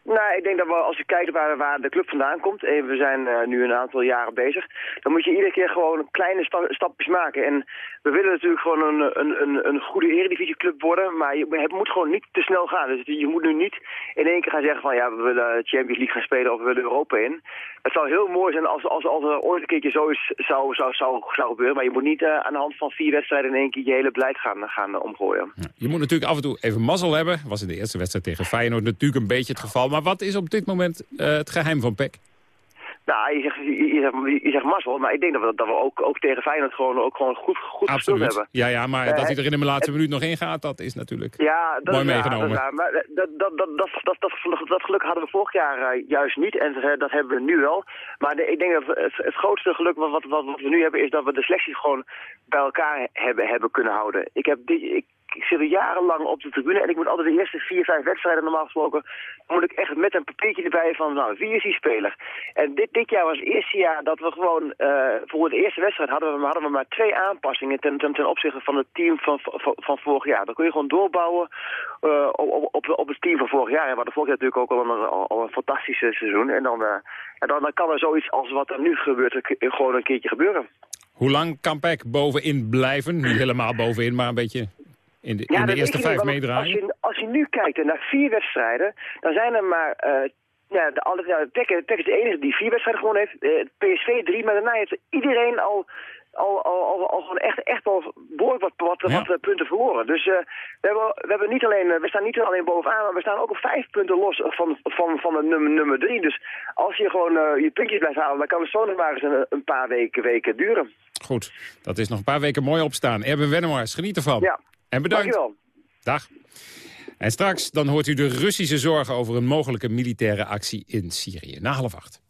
Nou, ik denk dat we, als je kijkt waar, waar de club vandaan komt, en we zijn uh, nu een aantal jaren bezig, dan moet je iedere keer gewoon kleine sta stapjes maken. En we willen natuurlijk gewoon een, een, een, een goede eredivisieclub worden, maar je, het moet gewoon niet te snel gaan. Dus je moet nu niet in één keer gaan zeggen van ja, we willen Champions League gaan spelen of we willen Europa in. Het zou heel mooi zijn als, als, als er ooit een keertje zoiets zou, zou, zou, zou gebeuren, maar je moet niet uh, aan de hand van vier wedstrijden in één keer je hele beleid gaan, gaan omgooien. Je moet natuurlijk af en toe even mazzel hebben. Was in de eerste wedstrijd tegen Feyenoord natuurlijk een beetje het geval. Maar wat is op dit moment uh, het geheim van PEC? Nou, je zegt, je, zegt, je zegt mazzel, maar ik denk dat we, dat we ook, ook tegen Feyenoord gewoon, ook gewoon goed, goed hebben. Ja, ja, maar uh, dat hij er in de laatste minuut nog in gaat, dat is natuurlijk ja, dat mooi meegenomen. Ja, dat, maar dat, dat, dat, dat, dat, dat, dat geluk hadden we vorig jaar uh, juist niet en dat, dat hebben we nu wel. Maar de, ik denk dat het, het grootste geluk wat, wat, wat, we nu hebben is dat we de selectie gewoon bij elkaar hebben, hebben kunnen houden. Ik heb die, ik, ik zit er jarenlang op de tribune en ik moet altijd de eerste vier, vijf wedstrijden normaal gesproken, moet ik echt met een papiertje erbij van, nou, wie is die speler? En dit, dit jaar was het eerste jaar dat we gewoon, uh, voor de eerste wedstrijd hadden we, hadden we maar twee aanpassingen ten, ten, ten opzichte van het team van, van, van vorig jaar. Dan kun je gewoon doorbouwen uh, op, op, op het team van vorig jaar. En we hadden vorig jaar natuurlijk ook al een, al, een fantastische seizoen. En dan, uh, en dan, dan kan er zoiets als wat er nu gebeurt gewoon een keertje gebeuren. Hoe lang kan Peck bovenin blijven? Niet helemaal bovenin, maar een beetje in de, ja, in de eerste vijf meedraaien? Als je, als je nu kijkt naar vier wedstrijden, dan zijn er maar... Uh, ja, de, alle, ja, Peck, Peck is de enige die vier wedstrijden gewonnen heeft. Uh, PSV drie, maar daarna heeft iedereen al, al, al, al, al gewoon echt, echt al behoorlijk wat, wat, ja. wat punten verloren. Dus uh, we, hebben, we, hebben niet alleen, we staan niet alleen bovenaan, maar we staan ook op vijf punten los van, van, van de nummer, nummer drie. Dus als je gewoon je puntjes blijft halen, dan kan het zo nog maar eens een, een paar weken, weken duren. Goed, dat is nog een paar weken mooi opstaan. Erben Wennemars, geniet ervan. Ja. En bedankt. Dankjewel. Dag. En straks dan hoort u de Russische zorgen over een mogelijke militaire actie in Syrië. Na half acht.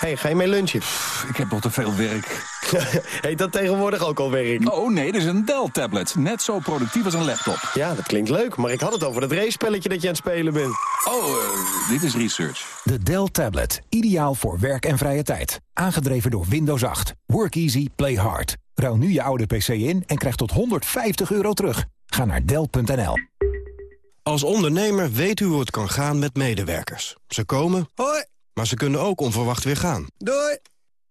hey, ga je mee lunchen? Pff, ik heb nog te veel werk. Heet dat tegenwoordig ook al werk? Oh nee, dit is een Dell-tablet. Net zo productief als een laptop. Ja, dat klinkt leuk, maar ik had het over dat race-spelletje dat je aan het spelen bent. Oh, uh, dit is research. De Dell Tablet. Ideaal voor werk en vrije tijd. Aangedreven door Windows 8. Work easy, play hard. Ruil nu je oude PC in en krijg tot 150 euro terug. Ga naar Dell.nl. Als ondernemer weet u hoe het kan gaan met medewerkers. Ze komen, hoi, maar ze kunnen ook onverwacht weer gaan. Doei!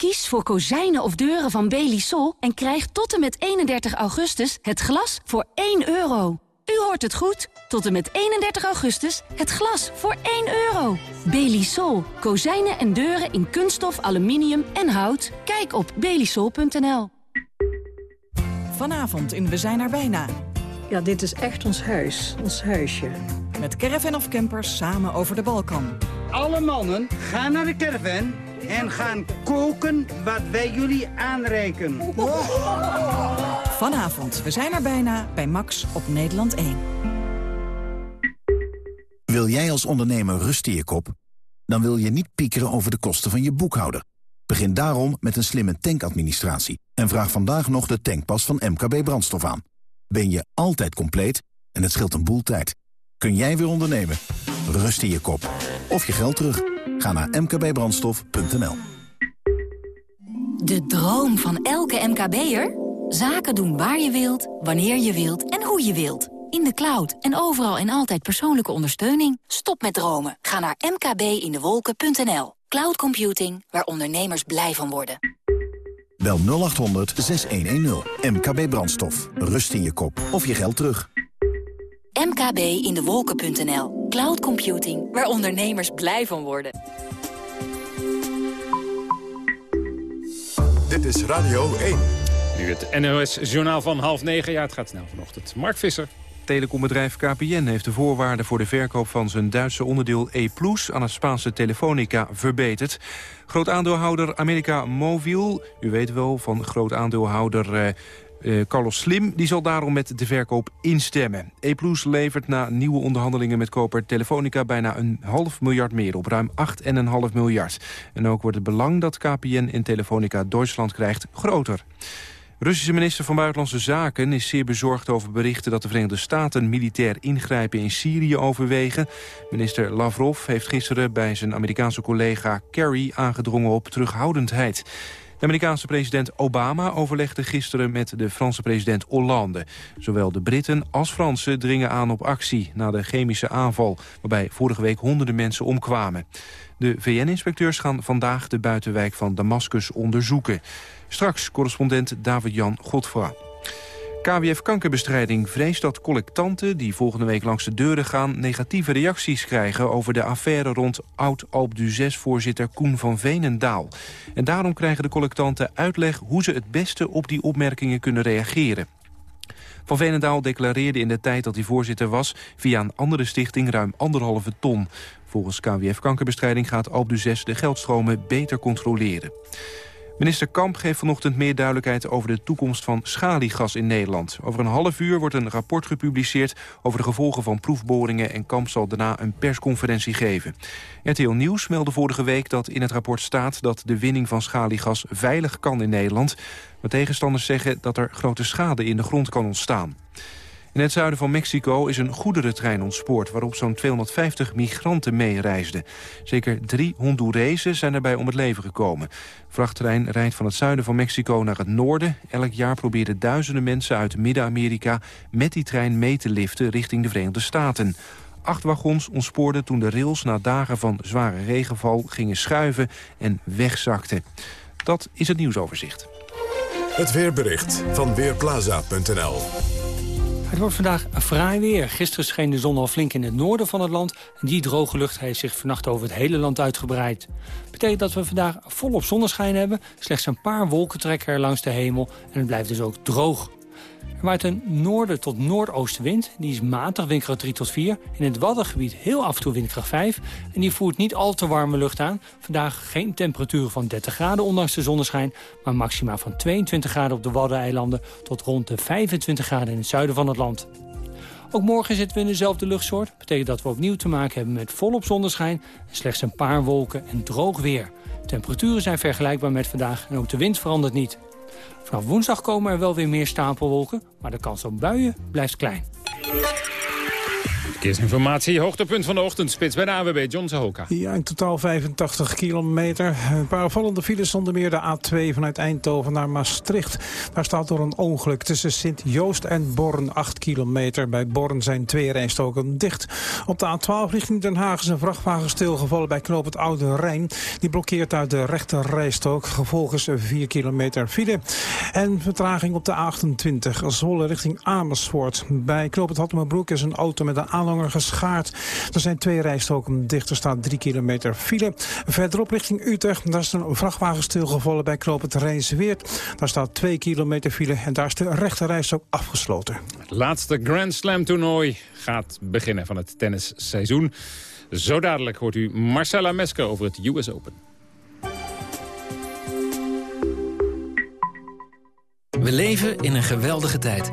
Kies voor kozijnen of deuren van Belisol... en krijg tot en met 31 augustus het glas voor 1 euro. U hoort het goed. Tot en met 31 augustus het glas voor 1 euro. Belisol. Kozijnen en deuren in kunststof, aluminium en hout. Kijk op belisol.nl. Vanavond in We zijn er bijna. Ja, dit is echt ons huis, ons huisje. Met caravan of campers samen over de Balkan. Alle mannen gaan naar de caravan en gaan koken wat wij jullie aanreiken. Vanavond, we zijn er bijna bij Max op Nederland 1. Wil jij als ondernemer rust in je kop? Dan wil je niet piekeren over de kosten van je boekhouder. Begin daarom met een slimme tankadministratie. En vraag vandaag nog de tankpas van MKB Brandstof aan. Ben je altijd compleet en het scheelt een boel tijd. Kun jij weer ondernemen? Rust in je kop. Of je geld terug. Ga naar mkbbrandstof.nl De droom van elke MKB'er? Zaken doen waar je wilt, wanneer je wilt en hoe je wilt. In de cloud en overal en altijd persoonlijke ondersteuning. Stop met dromen. Ga naar mkbindewolken.nl. Cloud computing, waar ondernemers blij van worden. Bel 0800 6110. MKB Brandstof. Rust in je kop. Of je geld terug. mkbindewolken.nl. Cloud computing, waar ondernemers blij van worden. Dit is Radio 1. Nu het NOS-journaal van half negen. Ja, het gaat snel vanochtend. Mark Visser. Telecombedrijf KPN heeft de voorwaarden voor de verkoop van zijn Duitse onderdeel E Plus aan het Spaanse Telefonica verbeterd. Groot aandeelhouder America Mobil, u weet wel van groot aandeelhouder eh, Carlos Slim, die zal daarom met de verkoop instemmen. E Plus levert na nieuwe onderhandelingen met koper Telefonica bijna een half miljard meer op, ruim 8,5 miljard. En ook wordt het belang dat KPN in Telefonica Duitsland krijgt groter. Russische minister van Buitenlandse Zaken is zeer bezorgd over berichten dat de Verenigde Staten militair ingrijpen in Syrië overwegen. Minister Lavrov heeft gisteren bij zijn Amerikaanse collega Kerry aangedrongen op terughoudendheid. De Amerikaanse president Obama overlegde gisteren met de Franse president Hollande. Zowel de Britten als Fransen dringen aan op actie na de chemische aanval... waarbij vorige week honderden mensen omkwamen. De VN-inspecteurs gaan vandaag de buitenwijk van Damascus onderzoeken. Straks correspondent David-Jan Godfra. KWF Kankerbestrijding vreest dat collectanten die volgende week langs de deuren gaan... negatieve reacties krijgen over de affaire rond oud-Alp voorzitter Koen van Veenendaal. En daarom krijgen de collectanten uitleg hoe ze het beste op die opmerkingen kunnen reageren. Van Veenendaal declareerde in de tijd dat hij voorzitter was... via een andere stichting ruim anderhalve ton. Volgens KWF Kankerbestrijding gaat Alp de geldstromen beter controleren. Minister Kamp geeft vanochtend meer duidelijkheid over de toekomst van schaliegas in Nederland. Over een half uur wordt een rapport gepubliceerd over de gevolgen van proefboringen en Kamp zal daarna een persconferentie geven. RTL Nieuws meldde vorige week dat in het rapport staat dat de winning van schaliegas veilig kan in Nederland. Maar tegenstanders zeggen dat er grote schade in de grond kan ontstaan. In het zuiden van Mexico is een goederentrein ontspoord... waarop zo'n 250 migranten meereisden. Zeker drie Hondurezen zijn erbij om het leven gekomen. De vrachttrein rijdt van het zuiden van Mexico naar het noorden. Elk jaar proberen duizenden mensen uit Midden-Amerika... met die trein mee te liften richting de Verenigde Staten. Acht wagons ontspoorden toen de rails na dagen van zware regenval... gingen schuiven en wegzakten. Dat is het nieuwsoverzicht. Het weerbericht van Weerplaza.nl het wordt vandaag fraai weer. Gisteren scheen de zon al flink in het noorden van het land. En die droge lucht heeft zich vannacht over het hele land uitgebreid. Betekent dat we vandaag volop zonneschijn hebben. Slechts een paar wolken trekken er langs de hemel. En het blijft dus ook droog. Er waait een noorden tot noordoostenwind. Die is matig, windkracht 3 tot 4. In het Waddengebied heel af en toe windkracht 5. En die voert niet al te warme lucht aan. Vandaag geen temperaturen van 30 graden ondanks de zonneschijn... maar maxima van 22 graden op de Waddeneilanden... tot rond de 25 graden in het zuiden van het land. Ook morgen zitten we in dezelfde luchtsoort. betekent dat we opnieuw te maken hebben met volop zonneschijn... slechts een paar wolken en droog weer. Temperaturen zijn vergelijkbaar met vandaag en ook de wind verandert niet. Vanaf woensdag komen er wel weer meer stapelwolken, maar de kans op buien blijft klein. Verkeersinformatie, hoogtepunt van de ochtendspits bij de AWB, John Zahoka. Ja, in totaal 85 kilometer. Een paar vallende files onder meer de A2 vanuit Eindhoven naar Maastricht. Daar staat door een ongeluk tussen Sint-Joost en Born 8 kilometer. Bij Born zijn twee rijstoken dicht. Op de A12 richting Den Haag is een vrachtwagen stilgevallen bij knoop het Oude Rijn. Die blokkeert uit de rechter rijstok. Gevolgens 4 kilometer file. En vertraging op de A28, Zwolle richting Amersfoort. Bij knoop het Hattemerbroek is een auto met een aanloop geschaard. Er zijn twee rijstoken dicht, er staat drie kilometer file. Verderop richting Utrecht, daar is een vrachtwagen stilgevallen bij het Rijnsweert. Daar staat twee kilometer file en daar is de rechte rijstok afgesloten. Het laatste Grand Slam toernooi gaat beginnen van het tennisseizoen. Zo dadelijk hoort u Marcella Mesker over het US Open. We leven in een geweldige tijd.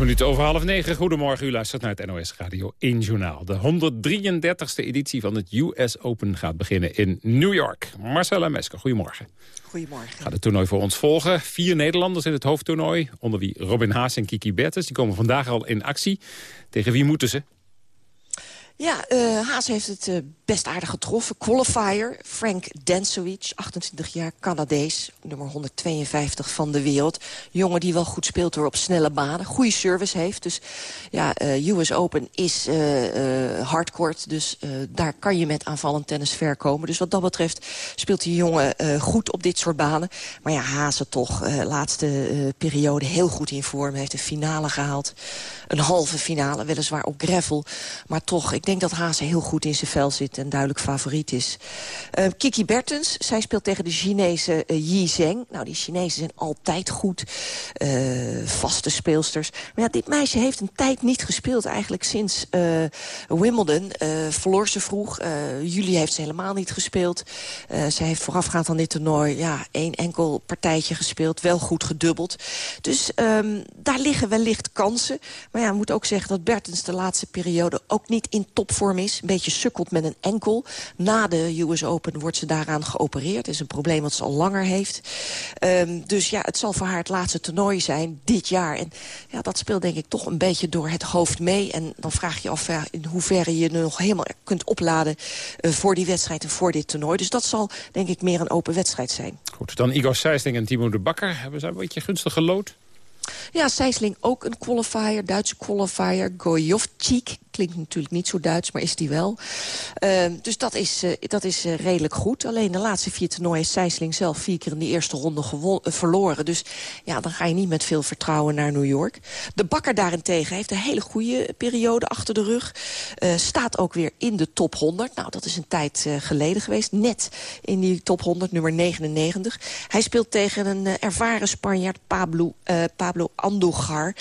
minuten over half negen. Goedemorgen, u luistert naar het NOS Radio 1 Journaal. De 133ste editie van het US Open gaat beginnen in New York. Marcella Mesker, goedemorgen. Goedemorgen. Gaat het toernooi voor ons volgen. Vier Nederlanders in het hoofdtoernooi, onder wie Robin Haas en Kiki Bertens. Die komen vandaag al in actie. Tegen wie moeten ze? Ja, uh, Haas heeft het uh, best aardig getroffen. Qualifier, Frank Densovic, 28 jaar, Canadees. Nummer 152 van de wereld. Jongen die wel goed speelt door op snelle banen. Goede service heeft. Dus ja, uh, US Open is hardcore. Dus daar kan je met aanvallend tennis ver komen. Dus wat dat betreft speelt die jongen goed op dit soort banen. Maar ja, Hazen toch, laatste periode heel goed in vorm. Heeft een finale gehaald. Een halve finale, weliswaar op gravel. Maar toch, ik denk dat Haase heel goed in zijn vel zit en duidelijk favoriet is. Uh, Kiki Bertens, zij speelt tegen de Chinese uh, Yi Zheng. Nou, die Chinezen zijn altijd goed. Uh, vaste speelsters. Maar ja, dit meisje heeft een tijd niet gespeeld. Eigenlijk sinds Wimbledon. verloor ze vroeg. juli heeft ze helemaal niet gespeeld. ze heeft voorafgaand aan dit toernooi ja, één enkel partijtje gespeeld. Wel goed gedubbeld. Dus um, daar liggen wellicht kansen. Maar ja, ik moet ook zeggen dat Bertens de laatste periode ook niet in topvorm is. Een beetje sukkelt met een enkel. Na de US Open wordt ze daaraan geopereerd. Is een probleem wat ze al langer heeft. Um, dus ja, het zal voor haar het laatste toernooi zijn dit jaar. En ja, dat speelt denk ik toch een beetje door het hoofd mee. En dan vraag je af ja, in hoeverre je nog helemaal kunt opladen... Uh, voor die wedstrijd en voor dit toernooi. Dus dat zal denk ik meer een open wedstrijd zijn. Goed, dan Igor Sijsling en Timo de Bakker. Hebben ze een beetje gunstig gelood? Ja, Sijsling ook een qualifier, Duitse qualifier. Gojovcik klinkt natuurlijk niet zo Duits, maar is die wel. Uh, dus dat is, uh, dat is uh, redelijk goed. Alleen de laatste vier toernooien Sijsling zelf vier keer in de eerste ronde uh, verloren. Dus ja, dan ga je niet met veel vertrouwen naar New York. De Bakker daarentegen heeft een hele goede periode achter de rug. staat ook weer in de top 100. Nou, dat is een tijd geleden geweest. Net in die top 100, nummer 99. Hij speelt tegen een ervaren Spanjaard, Pablo, Pablo Andujar.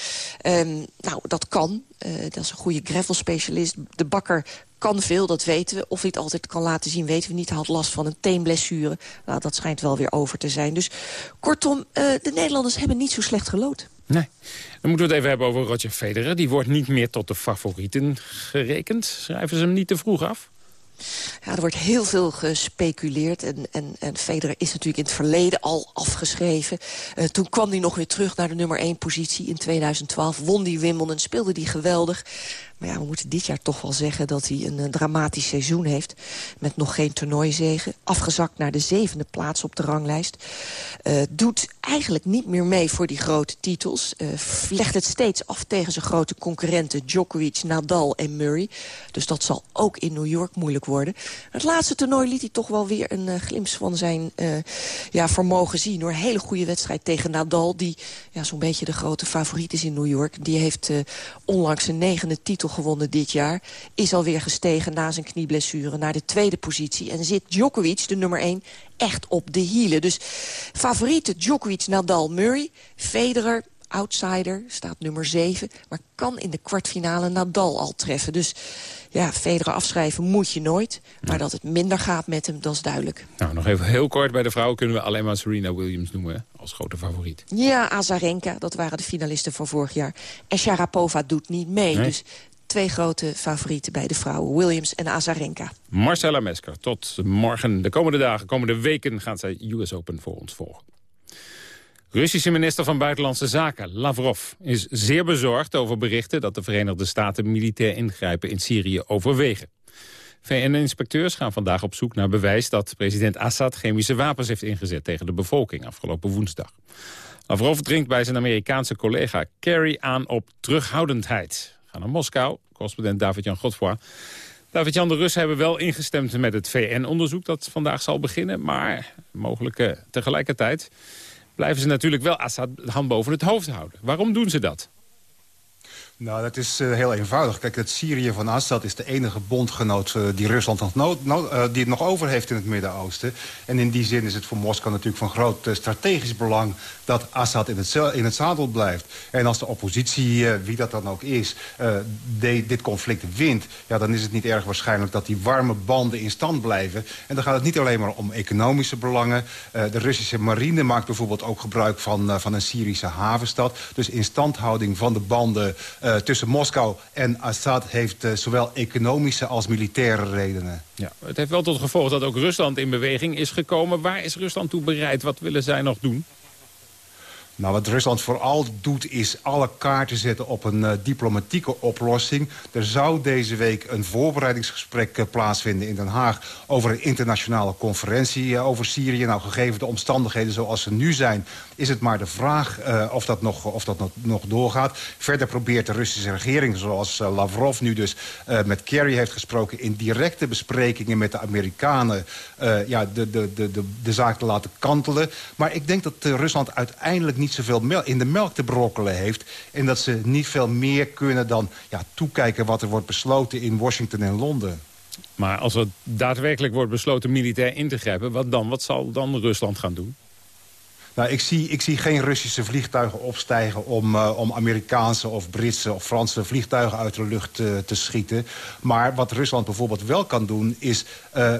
Um, nou, dat kan. Uh, dat is een goede gravel-specialist. De bakker kan veel, dat weten we. Of hij het altijd kan laten zien, weten we niet. Hij had last van een teenblessure. Nou, dat schijnt wel weer over te zijn. Dus kortom, uh, de Nederlanders hebben niet zo slecht gelood. Nee. Dan moeten we het even hebben over Roger Federer. Die wordt niet meer tot de favorieten gerekend. Schrijven ze hem niet te vroeg af? Ja, er wordt heel veel gespeculeerd. En, en, en Federer is natuurlijk in het verleden al afgeschreven. Uh, toen kwam hij nog weer terug naar de nummer 1 positie in 2012. Won die Wimbledon, speelde die geweldig. Maar ja, we moeten dit jaar toch wel zeggen dat hij een, een dramatisch seizoen heeft. Met nog geen toernooizegen. Afgezakt naar de zevende plaats op de ranglijst. Uh, doet eigenlijk niet meer mee voor die grote titels. Uh, legt het steeds af tegen zijn grote concurrenten Djokovic, Nadal en Murray. Dus dat zal ook in New York moeilijk worden. Het laatste toernooi liet hij toch wel weer een uh, van zijn ja, vermogen zien. Een hele goede wedstrijd tegen Nadal. Die ja, zo'n beetje de grote favoriet is in New York. Die heeft onlangs een negende titel gewonnen dit jaar. Is alweer gestegen na zijn knieblessure naar de tweede positie. En zit Djokovic, de nummer 1, echt op de hielen. Dus favoriete Djokovic, Nadal, Murray. Federer, outsider, staat nummer 7. Maar kan in de kwartfinale Nadal al treffen. Dus ja, Federer afschrijven moet je nooit. Maar dat het minder gaat met hem, dat is duidelijk. Nou, nog even heel kort. Bij de vrouwen kunnen we alleen maar Serena Williams noemen als grote favoriet. Ja, Azarenka, dat waren de finalisten van vorig jaar. En Sharapova doet niet mee. Nee? Dus twee grote favorieten bij de vrouwen. Williams en Azarenka. Marcella Mesker, tot morgen. De komende dagen, komende weken gaat zij US Open voor ons volgen. Russische minister van Buitenlandse Zaken, Lavrov, is zeer bezorgd over berichten dat de Verenigde Staten militair ingrijpen in Syrië overwegen. VN-inspecteurs gaan vandaag op zoek naar bewijs dat president Assad chemische wapens heeft ingezet tegen de bevolking afgelopen woensdag. Lavrov dringt bij zijn Amerikaanse collega Kerry aan op terughoudendheid gaan naar Moskou. Correspondent David-Jan Godfroy. David-Jan, de Russen hebben wel ingestemd met het VN-onderzoek dat vandaag zal beginnen. Maar mogelijk tegelijkertijd blijven ze natuurlijk wel Assad de hand boven het hoofd houden. Waarom doen ze dat? Nou, dat is uh, heel eenvoudig. Kijk, het Syrië van Assad is de enige bondgenoot uh, die Rusland nog, uh, die het nog over heeft in het Midden-Oosten. En in die zin is het voor Moskou natuurlijk van groot strategisch belang dat Assad in het, in het zadel blijft. En als de oppositie, wie dat dan ook is, de, dit conflict wint... Ja, dan is het niet erg waarschijnlijk dat die warme banden in stand blijven. En dan gaat het niet alleen maar om economische belangen. de Russische marine maakt bijvoorbeeld ook gebruik van, van een Syrische havenstad. Dus instandhouding van de banden... Tussen Moskou en Assad heeft zowel economische als militaire redenen. Ja, het heeft wel tot gevolg dat ook Rusland in beweging is gekomen. Waar is Rusland toe bereid? Wat willen zij nog doen? Nou, wat Rusland vooral doet is alle kaarten zetten op een uh, diplomatieke oplossing. Er zou deze week een voorbereidingsgesprek uh, plaatsvinden in Den Haag... over een internationale conferentie uh, over Syrië. Nou, gegeven de omstandigheden zoals ze nu zijn... is het maar de vraag of dat, nog, of dat nog, nog, doorgaat. Verder probeert de Russische regering, zoals Lavrov nu dus... met Kerry heeft gesproken in directe besprekingen met de Amerikanen... ja, de, de, de, de, zaak te laten kantelen. Maar ik denk dat Rusland uiteindelijk niet zoveel in de melk te brokkelen heeft... en dat ze niet veel meer kunnen dan ja, toekijken wat er wordt besloten in Washington en Londen. Maar als er daadwerkelijk wordt besloten militair in te grijpen... wat dan? Wat zal dan Rusland gaan doen? Nou, ik zie, ik zie geen Russische vliegtuigen opstijgen... om, uh, om Amerikaanse of Britse of Franse vliegtuigen uit de lucht uh, te schieten. Maar wat Rusland bijvoorbeeld wel kan doen... is uh,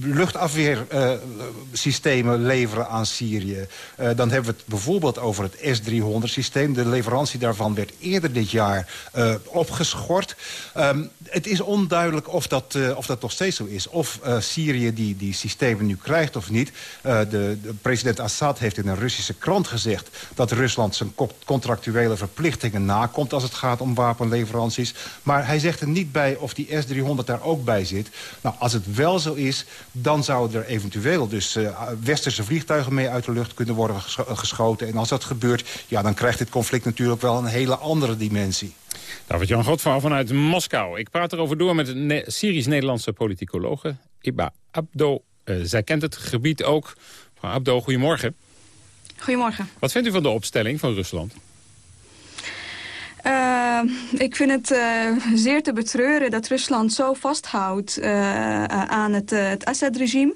luchtafweersystemen leveren aan Syrië. dan hebben we het bijvoorbeeld over het S-300-systeem. De leverantie daarvan werd eerder dit jaar opgeschort. Um, het is onduidelijk of dat, of dat nog steeds zo is. Of Syrië die, die systemen nu krijgt of niet. de, de president Assad heeft in een Russische krant gezegd... dat Rusland zijn contractuele verplichtingen nakomt... als het gaat om wapenleveranties. Maar hij zegt er niet bij of die S-300 daar ook bij zit. Nou, als het wel zo is, dan zouden er eventueel dus uh, westerse vliegtuigen mee uit de lucht kunnen worden geschoten. En als dat gebeurt, ja, dan krijgt dit conflict natuurlijk wel een hele andere dimensie. David Jan Godvrouw vanuit Moskou. Ik praat erover door met een Syrisch-Nederlandse politicologe Iba Abdo. Uh, zij kent het gebied ook. Abdo, goedemorgen. Goedemorgen. Wat vindt u van de opstelling van Rusland? Uh, ik vind het uh, zeer te betreuren dat Rusland zo vasthoudt uh, aan het, Assad-regime.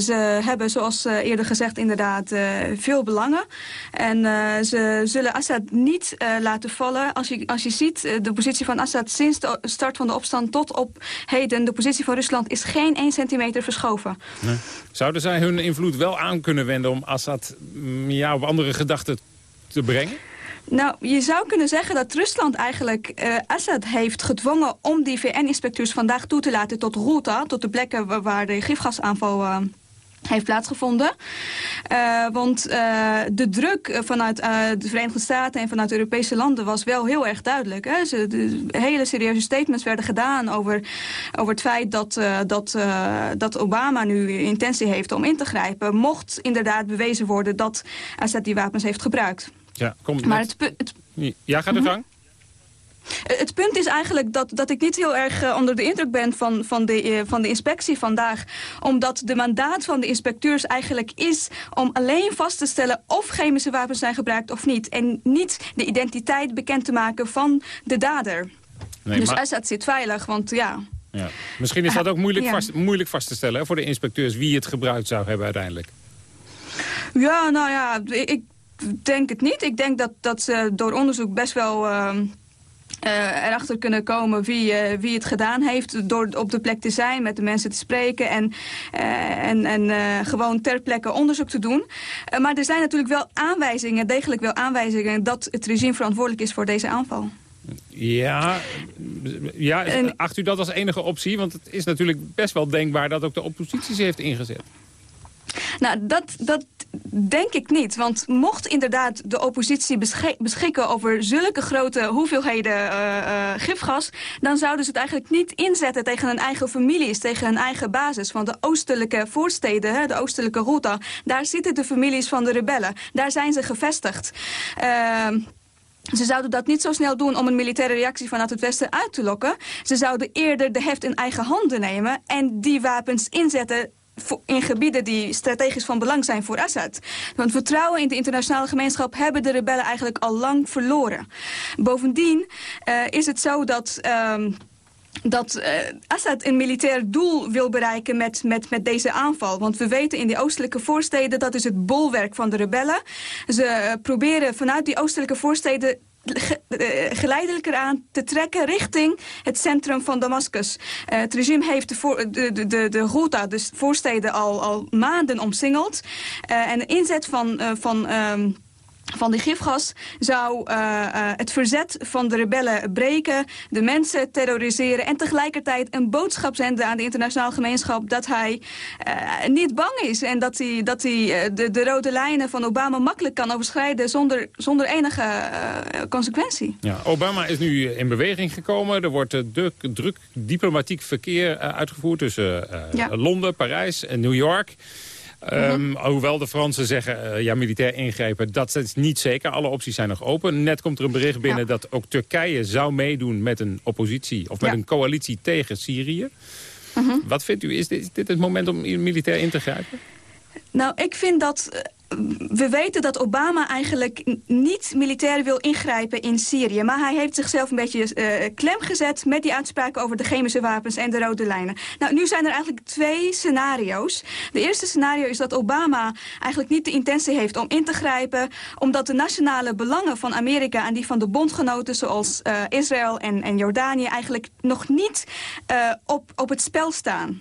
ze hebben, zoals eerder gezegd, inderdaad veel belangen. En ze zullen Assad niet laten vallen. Als je, als je ziet, de positie van Assad sinds de start van de opstand tot op heden... de positie van Rusland is geen 1 centimeter verschoven. Zouden zij hun invloed wel aan kunnen wenden om Assad mm, ja, op andere gedachten te brengen? Nou, je zou kunnen zeggen dat Rusland eigenlijk uh, Assad heeft gedwongen... om die VN-inspecteurs vandaag toe te laten tot Ghouta... tot de plekken waar de gifgasaanval... Uh, heeft plaatsgevonden. Uh, want de druk vanuit de Verenigde Staten en vanuit Europese landen was wel heel erg duidelijk. Hè? Ze, hele serieuze statements werden gedaan over, over het feit dat, dat, dat Obama nu intentie heeft om in te grijpen. Mocht inderdaad bewezen worden dat Assad die wapens heeft gebruikt. Ja, kom, maar het, het, ja, gaat de mhm. gang. Het punt is eigenlijk dat, dat ik niet heel erg uh, onder de indruk ben van, van, de, uh, van de inspectie vandaag. Omdat de mandaat van de inspecteurs eigenlijk is om alleen vast te stellen of chemische wapens zijn gebruikt of niet. En niet de identiteit bekend te maken van de dader. Nee, dus maar... Assad zit veilig, want ja... ja. Misschien is dat ook moeilijk, vast, moeilijk vast te stellen hè, voor de inspecteurs wie het gebruikt zou hebben uiteindelijk. Ja, nou ja, ik, denk het niet. Ik denk dat, dat ze door onderzoek best wel... Uh, uh, erachter kunnen komen wie, uh, wie het gedaan heeft... door op de plek te zijn, met de mensen te spreken... en, uh, en, en gewoon ter plekke onderzoek te doen. maar er zijn natuurlijk wel aanwijzingen, degelijk wel aanwijzingen... dat het regime verantwoordelijk is voor deze aanval. Ja, ja, acht u dat als enige optie? Want het is natuurlijk best wel denkbaar dat ook de oppositie ze heeft ingezet. Nou, dat, dat denk ik niet. Want mocht inderdaad de oppositie beschikken over zulke grote hoeveelheden uh, uh, gifgas... dan zouden ze het eigenlijk niet inzetten tegen hun eigen families, tegen hun eigen basis. Want de oostelijke voorsteden, de oostelijke route, daar zitten de families van de rebellen. Daar zijn ze gevestigd. Uh, ze zouden dat niet zo snel doen om een militaire reactie vanuit het Westen uit te lokken. Ze zouden eerder de heft in eigen handen nemen en die wapens inzetten in gebieden die strategisch van belang zijn voor Assad. Want vertrouwen in de internationale gemeenschap hebben de rebellen eigenlijk al lang verloren. Bovendien uh, is het zo dat... Uh, dat uh, Assad een militair doel wil bereiken met, met, met deze aanval. Want we weten in die oostelijke voorsteden, dat is het bolwerk van de rebellen. Ze proberen vanuit die oostelijke voorsteden eh, geleidelijker aan te trekken richting het centrum van Damascus. Uh, het regime heeft de, voor, de, de, de, Ghouta, dus voorsteden, al, al maanden omsingeld. Uh, en de inzet van... Van um, van die gifgas zou uh, uh, het verzet van de rebellen breken, de mensen terroriseren en tegelijkertijd een boodschap zenden aan de internationale gemeenschap dat hij uh, niet bang is en dat hij, dat hij de, de, rode lijnen van Obama makkelijk kan overschrijden zonder, zonder enige consequentie. Ja, Obama is nu in beweging gekomen. Er wordt druk, druk diplomatiek verkeer uitgevoerd tussen ja. Londen, Parijs en New York. Um, Hoewel de Fransen zeggen, uh, ja, militair ingrijpen, dat is niet zeker. Alle opties zijn nog open. Net komt er een bericht binnen dat ook Turkije zou meedoen met een oppositie... of met een coalitie tegen Syrië. Uh Wat vindt u, is dit, is dit, het moment om militair in te grijpen? Nou, ik vind dat we weten dat Obama eigenlijk niet militair wil ingrijpen in Syrië. Maar hij heeft zichzelf een beetje uh, klem gezet met die uitspraken over de chemische wapens en de rode lijnen. Nou, nu zijn er eigenlijk twee scenario's. De eerste scenario is dat Obama eigenlijk niet de intentie heeft om in te grijpen, omdat de nationale belangen van Amerika en die van de bondgenoten zoals uh, Israël en, en Jordanië eigenlijk nog niet uh, op, op het spel staan.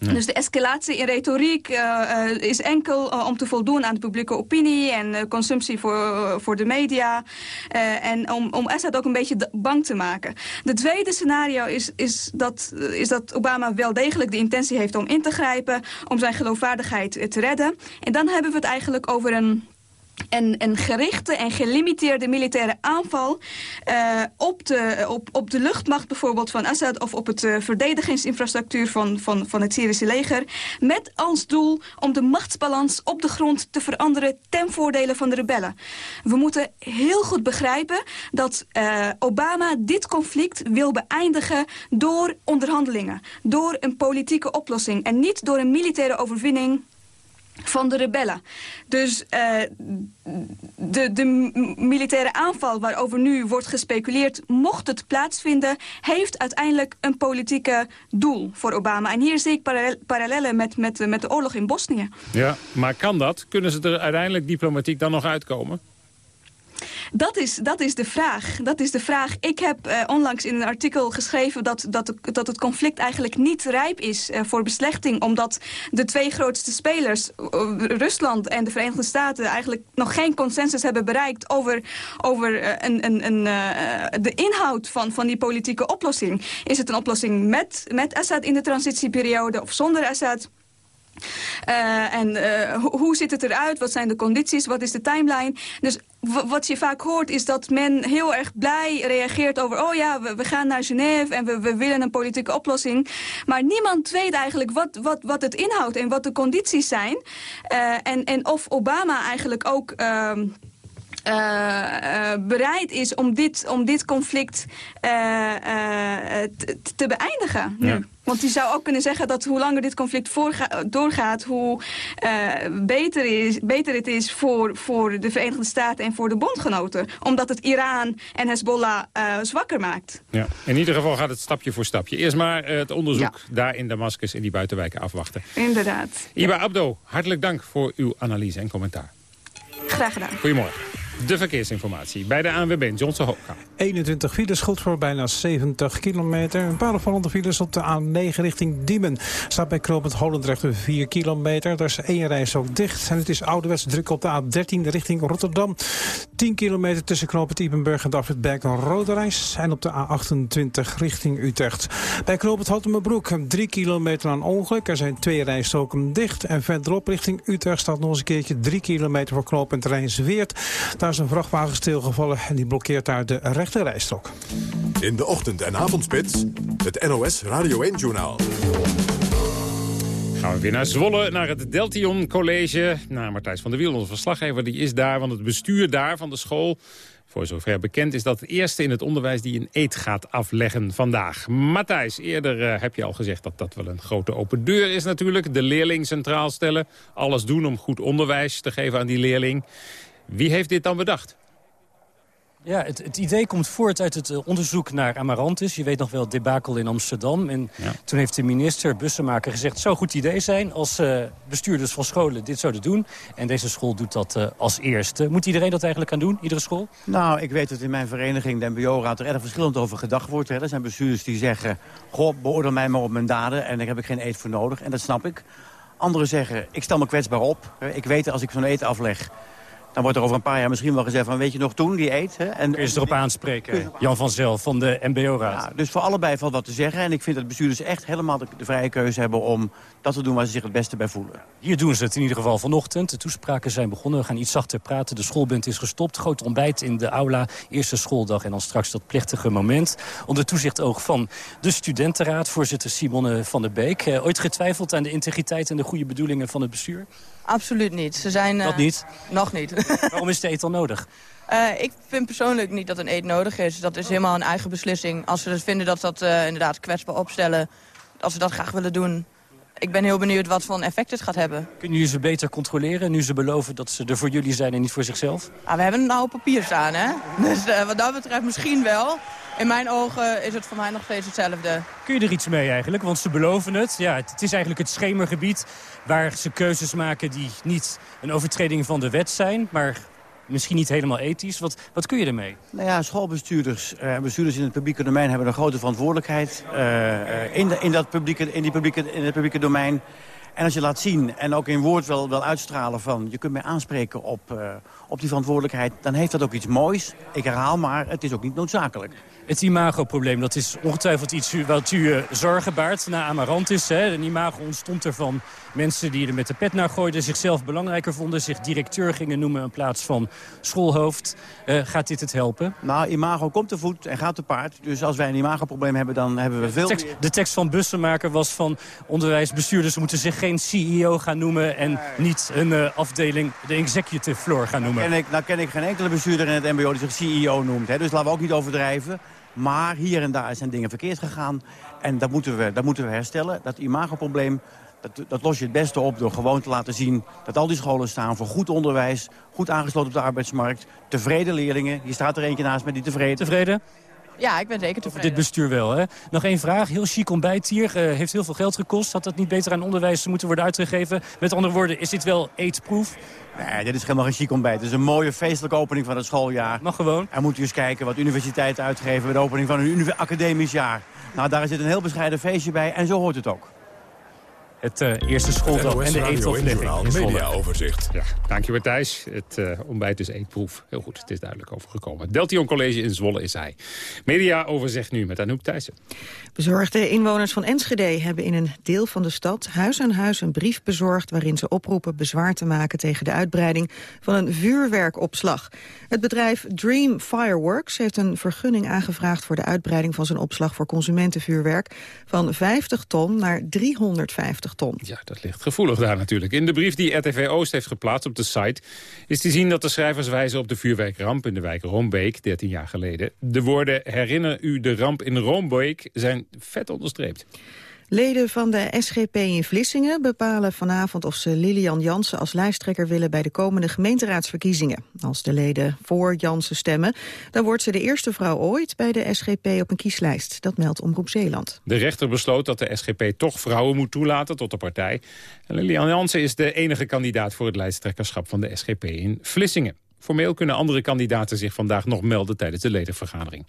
Dus de escalatie in retoriek uh, uh, is enkel uh, om te voldoen aan de publieke opinie en consumptie voor, voor de media. en om, om Assad ook een beetje bang te maken. De tweede scenario is, is, dat, is dat Obama wel degelijk de intentie heeft om in te grijpen, om zijn geloofwaardigheid te redden. En dan hebben we het eigenlijk over een een, een gerichte en gelimiteerde militaire aanval uh, op, de, op, op de luchtmacht bijvoorbeeld van Assad... of op het uh, verdedigingsinfrastructuur van, van, van het Syrische leger... met als doel om de machtsbalans op de grond te veranderen... ten voordele van de rebellen. We moeten heel goed begrijpen dat uh, Obama dit conflict wil beëindigen... door onderhandelingen, door een politieke oplossing... en niet door een militaire overwinning van de rebellen. Dus uh, de, de militaire aanval waarover nu wordt gespeculeerd... mocht het plaatsvinden, heeft uiteindelijk een politieke doel voor Obama. En hier zie ik parallellen met, met, met de oorlog in Bosnië. Ja, maar kan dat? Kunnen ze er uiteindelijk diplomatiek dan nog uitkomen? Dat is, dat is de vraag. Dat is de vraag. Ik heb uh, onlangs in een artikel geschreven dat, dat, dat het conflict eigenlijk niet rijp is uh, voor beslechting. Omdat de twee grootste spelers, uh, Rusland en de Verenigde Staten, eigenlijk nog geen consensus hebben bereikt over, over een, een, een, de inhoud van, van die politieke oplossing. Is het een oplossing met, met Assad in de transitieperiode of zonder Assad? Uh, en uh, hoe ziet het eruit? Wat zijn de condities? Wat is de timeline? Dus wat je vaak hoort is dat men heel erg blij reageert over... oh ja, we, gaan naar Genève en we, we, willen een politieke oplossing. Maar niemand weet eigenlijk wat, wat, wat het inhoudt en wat de condities zijn. Uh, en, en of Obama eigenlijk ook... Ehm, bereid is om dit, om dit conflict uh, te beëindigen. Ja. Want die zou ook kunnen zeggen dat hoe langer dit conflict doorgaat... hoe beter, is, beter het is voor, voor de Verenigde Staten en voor de bondgenoten. Omdat het Iran en Hezbollah zwakker maakt. Ja, in ieder geval gaat het stapje voor stapje. Eerst maar het onderzoek ja. daar in Damascus in die buitenwijken afwachten. Inderdaad. Iba Abdo, hartelijk dank voor uw analyse en commentaar. Graag gedaan. Goedemorgen. De verkeersinformatie bij de ANWB, Johnson Hoka. 21 files, goed voor bijna 70 kilometer. Een paar opvallende files op de A9 richting Diemen. Staat bij Knoopend Holendrecht 4 kilometer. Daar is één reis ook dicht. En het is ouderwets druk op de A13 richting Rotterdam. 10 kilometer tussen Knoopend Ipenburg en Davidberg een rode reis. En op de A28 richting Utrecht. Bij Knoopend Hotemenbroek 3 kilometer aan ongeluk. Er zijn twee rijstroken dicht. En verderop richting Utrecht staat nog eens een keertje 3 kilometer voor Knoopend Rijnsweert. Daar is een vrachtwagen stilgevallen en die blokkeert daar de rechte rijstrook. In de ochtend- en avondspits, het NOS Radio 1-journaal. Gaan we weer naar Zwolle, naar het Deltion College. Nou, Martijs van der Wiel, onze verslaggever, die is daar. Want het bestuur daar van de school, voor zover bekend... is dat het eerste in het onderwijs die een eet gaat afleggen vandaag. Matthijs, eerder uh, heb je al gezegd dat dat wel een grote open deur is natuurlijk. De leerling centraal stellen, alles doen om goed onderwijs te geven aan die leerling. Wie heeft dit dan bedacht? Ja, het, het, idee komt voort uit het uh, onderzoek naar Amarantis. Je weet nog wel het debakel in Amsterdam. En ja. toen heeft de minister, Bussemaker, gezegd... het zou een goed idee zijn als uh, bestuurders van scholen dit zouden doen. En deze school doet dat uh, als eerste. Moet iedereen dat eigenlijk gaan doen, iedere school? Nou, ik weet dat in mijn vereniging, de MBO-raad... er erg verschillend over gedacht wordt. Hè. Er zijn bestuurders die zeggen... goh, beoordeel mij maar op mijn daden en daar heb ik geen eet voor nodig. En dat snap ik. Anderen zeggen, ik stel me kwetsbaar op. Ik weet als ik zo'n eten afleg dan wordt er over een paar jaar misschien wel gezegd van weet je nog toen, die eet. Hè? En, Kun je erop aanspreken, Jan van Zelf van de MBO-raad. Ja, dus voor allebei valt wat te zeggen. En ik vind dat bestuurders echt helemaal de, de, vrije keuze hebben om dat te doen waar ze zich het beste bij voelen. Hier doen ze het in ieder geval vanochtend. De toespraken zijn begonnen. We gaan iets zachter praten. De schoolbent is gestopt. Groot ontbijt in de aula. Eerste schooldag en dan straks dat plechtige moment. Onder toezicht oog van de studentenraad. Voorzitter Simone van der Beek. Uh, ooit getwijfeld aan de integriteit en de goede bedoelingen van het bestuur? Absoluut niet. Ze zijn, dat uh, niet? Nog niet. Waarom is de eet dan nodig? Uh, ik vind persoonlijk niet dat een eet nodig is. Dat is helemaal een eigen beslissing. Als ze dus vinden dat dat uh, inderdaad kwetsbaar opstellen... als ze dat graag willen doen, Ik ben heel benieuwd wat voor een effect het gaat hebben. Kunnen jullie ze beter controleren nu ze beloven dat ze er voor jullie zijn en niet voor zichzelf? Ah, we hebben een oude papier staan, hè? Dus uh, wat dat betreft misschien wel. In mijn ogen is het voor mij nog steeds hetzelfde. Kun je er iets mee eigenlijk? Want ze beloven het. Ja, het is eigenlijk het schemergebied waar ze keuzes maken die niet een overtreding van de wet zijn... maar misschien niet helemaal ethisch. Wat, wat kun je ermee? Nou ja, schoolbestuurders en uh, bestuurders in het publieke domein... hebben een grote verantwoordelijkheid uh, in, de, in, dat publieke, in, die publieke, in het publieke domein. En als je laat zien en ook in woord wel, wel uitstralen van... je kunt mij aanspreken op, uh, op die verantwoordelijkheid... dan heeft dat ook iets moois. Ik herhaal maar, het is ook niet noodzakelijk. Het imagoprobleem, dat is ongetwijfeld iets wat u uh, zorgen baart na Amarantis. Hè. Een imago ontstond er van mensen die er met de pet naar gooiden... zichzelf belangrijker vonden, zich directeur gingen noemen... in plaats van schoolhoofd. Uh, gaat dit het helpen? Nou, imago komt te voet en gaat te paard. Dus als wij een imagoprobleem hebben, dan hebben we veel... De tekst, de tekst van Bussenmaker was van onderwijsbestuurders... moeten zich geen CEO gaan noemen... en niet een uh, afdeling, de executive floor gaan noemen. Nou ken, ik, nou ken ik geen enkele bestuurder in het mbo die zich CEO noemt. Hè. Dus laten we ook niet overdrijven. Maar hier en daar zijn dingen verkeerd gegaan. En dat moeten we, dat moeten we herstellen. Dat imagoprobleem, dat, dat los je het beste op door gewoon te laten zien... dat al die scholen staan voor goed onderwijs, goed aangesloten op de arbeidsmarkt... tevreden leerlingen. Hier staat er eentje naast met die tevreden. Tevreden? Ja, ik ben zeker tevreden. Dit bestuur wel, hè? Nog één vraag. Heel chic ontbijt hier. Uh, heeft heel veel geld gekost. Had dat niet beter aan onderwijs moeten worden uitgegeven? Met andere woorden, is dit wel aidsproof? Nee, dit is helemaal geen chic ontbijt. Het is een mooie feestelijke opening van het schooljaar. Mag gewoon. En moet u eens kijken wat universiteiten uitgeven... bij de opening van een academisch jaar. Nou, daar zit een heel bescheiden feestje bij en zo hoort het ook. Het uh, eerste schooldag en de eetoplegging. Mediaoverzicht. Ja, dankjewel Thijs. Het uh, ontbijt is eetproef. Heel goed, het is duidelijk overgekomen. Deltion College in Zwolle is hij. Mediaoverzicht nu met Anouk Thijssen. Bezorgde inwoners van Enschede hebben in een deel van de stad... huis aan huis een brief bezorgd waarin ze oproepen bezwaar te maken... tegen de uitbreiding van een vuurwerkopslag. Het bedrijf Dream Fireworks heeft een vergunning aangevraagd... voor de uitbreiding van zijn opslag voor consumentenvuurwerk... van 50 ton naar 350 Ja, dat ligt gevoelig daar natuurlijk. In de brief die RTV Oost heeft geplaatst op de site... is te zien dat de schrijvers wijzen op de vuurwerkramp in de wijk Roombeek... 13 jaar geleden. De woorden herinner u de ramp in Roombeek zijn vet onderstreept. Leden van de SGP in Vlissingen bepalen vanavond of ze Lilian Jansen als lijsttrekker willen bij de komende gemeenteraadsverkiezingen. Als de leden voor Jansen stemmen, dan wordt ze de eerste vrouw ooit bij de SGP op een kieslijst. Dat meldt Omroep Zeeland. De rechter besloot dat de SGP toch vrouwen moet toelaten tot de partij. Lilian Jansen is de enige kandidaat voor het lijsttrekkerschap van de SGP in Vlissingen. Formeel kunnen andere kandidaten zich vandaag nog melden tijdens de ledenvergadering.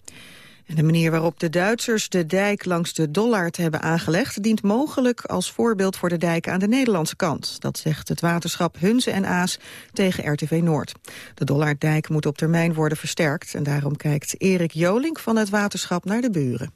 De manier waarop de Duitsers de dijk langs de Dollard hebben aangelegd... dient mogelijk als voorbeeld voor de dijk aan de Nederlandse kant. Dat zegt het waterschap Hunze en Aas tegen RTV Noord. De Dollarddijk moet op termijn worden versterkt... en daarom kijkt Erik Jolink van het waterschap naar de buren.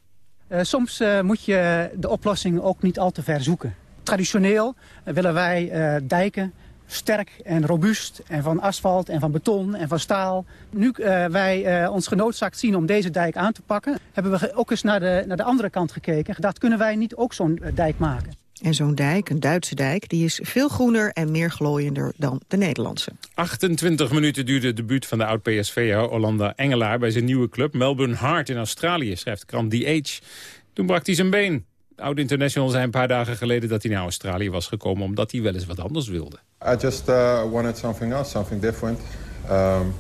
Uh, soms uh, moet je de oplossing ook niet al te ver zoeken. Traditioneel uh, willen wij dijken sterk en robuust en van asfalt en van beton en van staal. Nu uh, wij uh, ons genoodzaakt zien om deze dijk aan te pakken... hebben we ook eens naar de, naar de andere kant gekeken. Dat kunnen wij niet ook zo'n uh, dijk maken. En zo'n dijk, een Duitse dijk, die is veel groener en meer glooiender dan de Nederlandse. 28 minuten duurde het debuut van de oud-PSV'er Hollander Engelaar... bij zijn nieuwe club Melbourne Heart in Australië, schrijft de krant The Age. Toen brak hij zijn been. Oud-international zei een paar dagen geleden dat hij naar Australië was gekomen... omdat hij wel eens wat anders wilde. I just uh, wanted something else, something different. Um,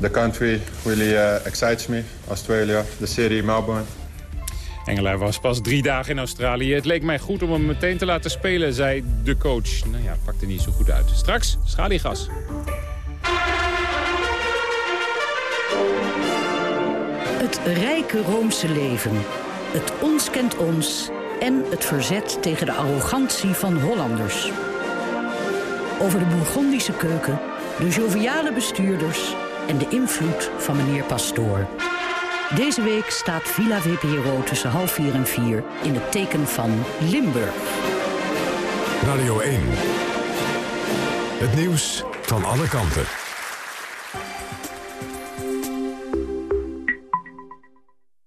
the country really uh, excites me. Australia, the city, Melbourne. Engelaar was pas drie dagen in Australië. Het leek mij goed om hem meteen te laten spelen, zei de coach. Nou ja, het pakte niet zo goed uit. Straks schaliegas. Het rijke Roomse leven. Het ons kent ons. En het verzet tegen de arrogantie van Hollanders. Over de Bourgondische keuken, de joviale bestuurders... en de invloed van meneer Pastoor. Deze week staat Villa VPRO tussen half vier en vier... in het teken van Limburg. Radio 1. Het nieuws van alle kanten.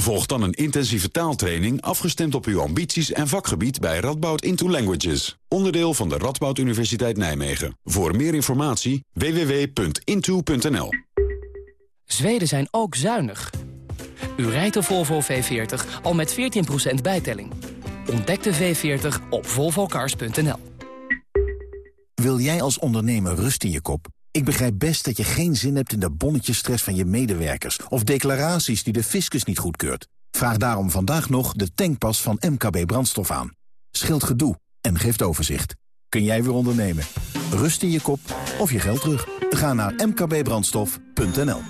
Volg dan een intensieve taaltraining afgestemd op uw ambities en vakgebied bij Radboud Into Languages. Onderdeel van de Radboud Universiteit Nijmegen. Voor meer informatie www.into.nl Zweden zijn ook zuinig. U rijdt de Volvo V40 al met 14% bijtelling. Ontdek de V40 op volvocars.nl. Wil jij als ondernemer rust in je kop? Ik begrijp best dat je geen zin hebt in de bonnetjesstress van je medewerkers... of declaraties die de fiscus niet goedkeurt. Vraag daarom vandaag nog de tankpas van MKB Brandstof aan. Scheelt gedoe en geeft overzicht. Kun jij weer ondernemen? Rust in je kop of je geld terug? Ga naar mkbbrandstof.nl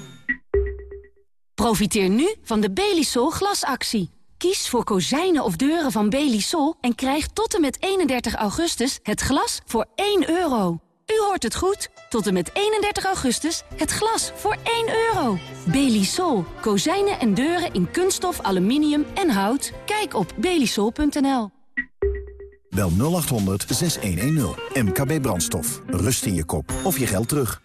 Profiteer nu van de Belisol glasactie. Kies voor kozijnen of deuren van Belisol en krijg tot en met 31 augustus het glas voor 1 euro. U hoort het goed. Tot en met 31 augustus het glas voor 1 euro. Belisol. Kozijnen en deuren in kunststof, aluminium en hout. Kijk op belisol.nl. Bel 0800 6110. MKB Brandstof. Rust in je kop of je geld terug.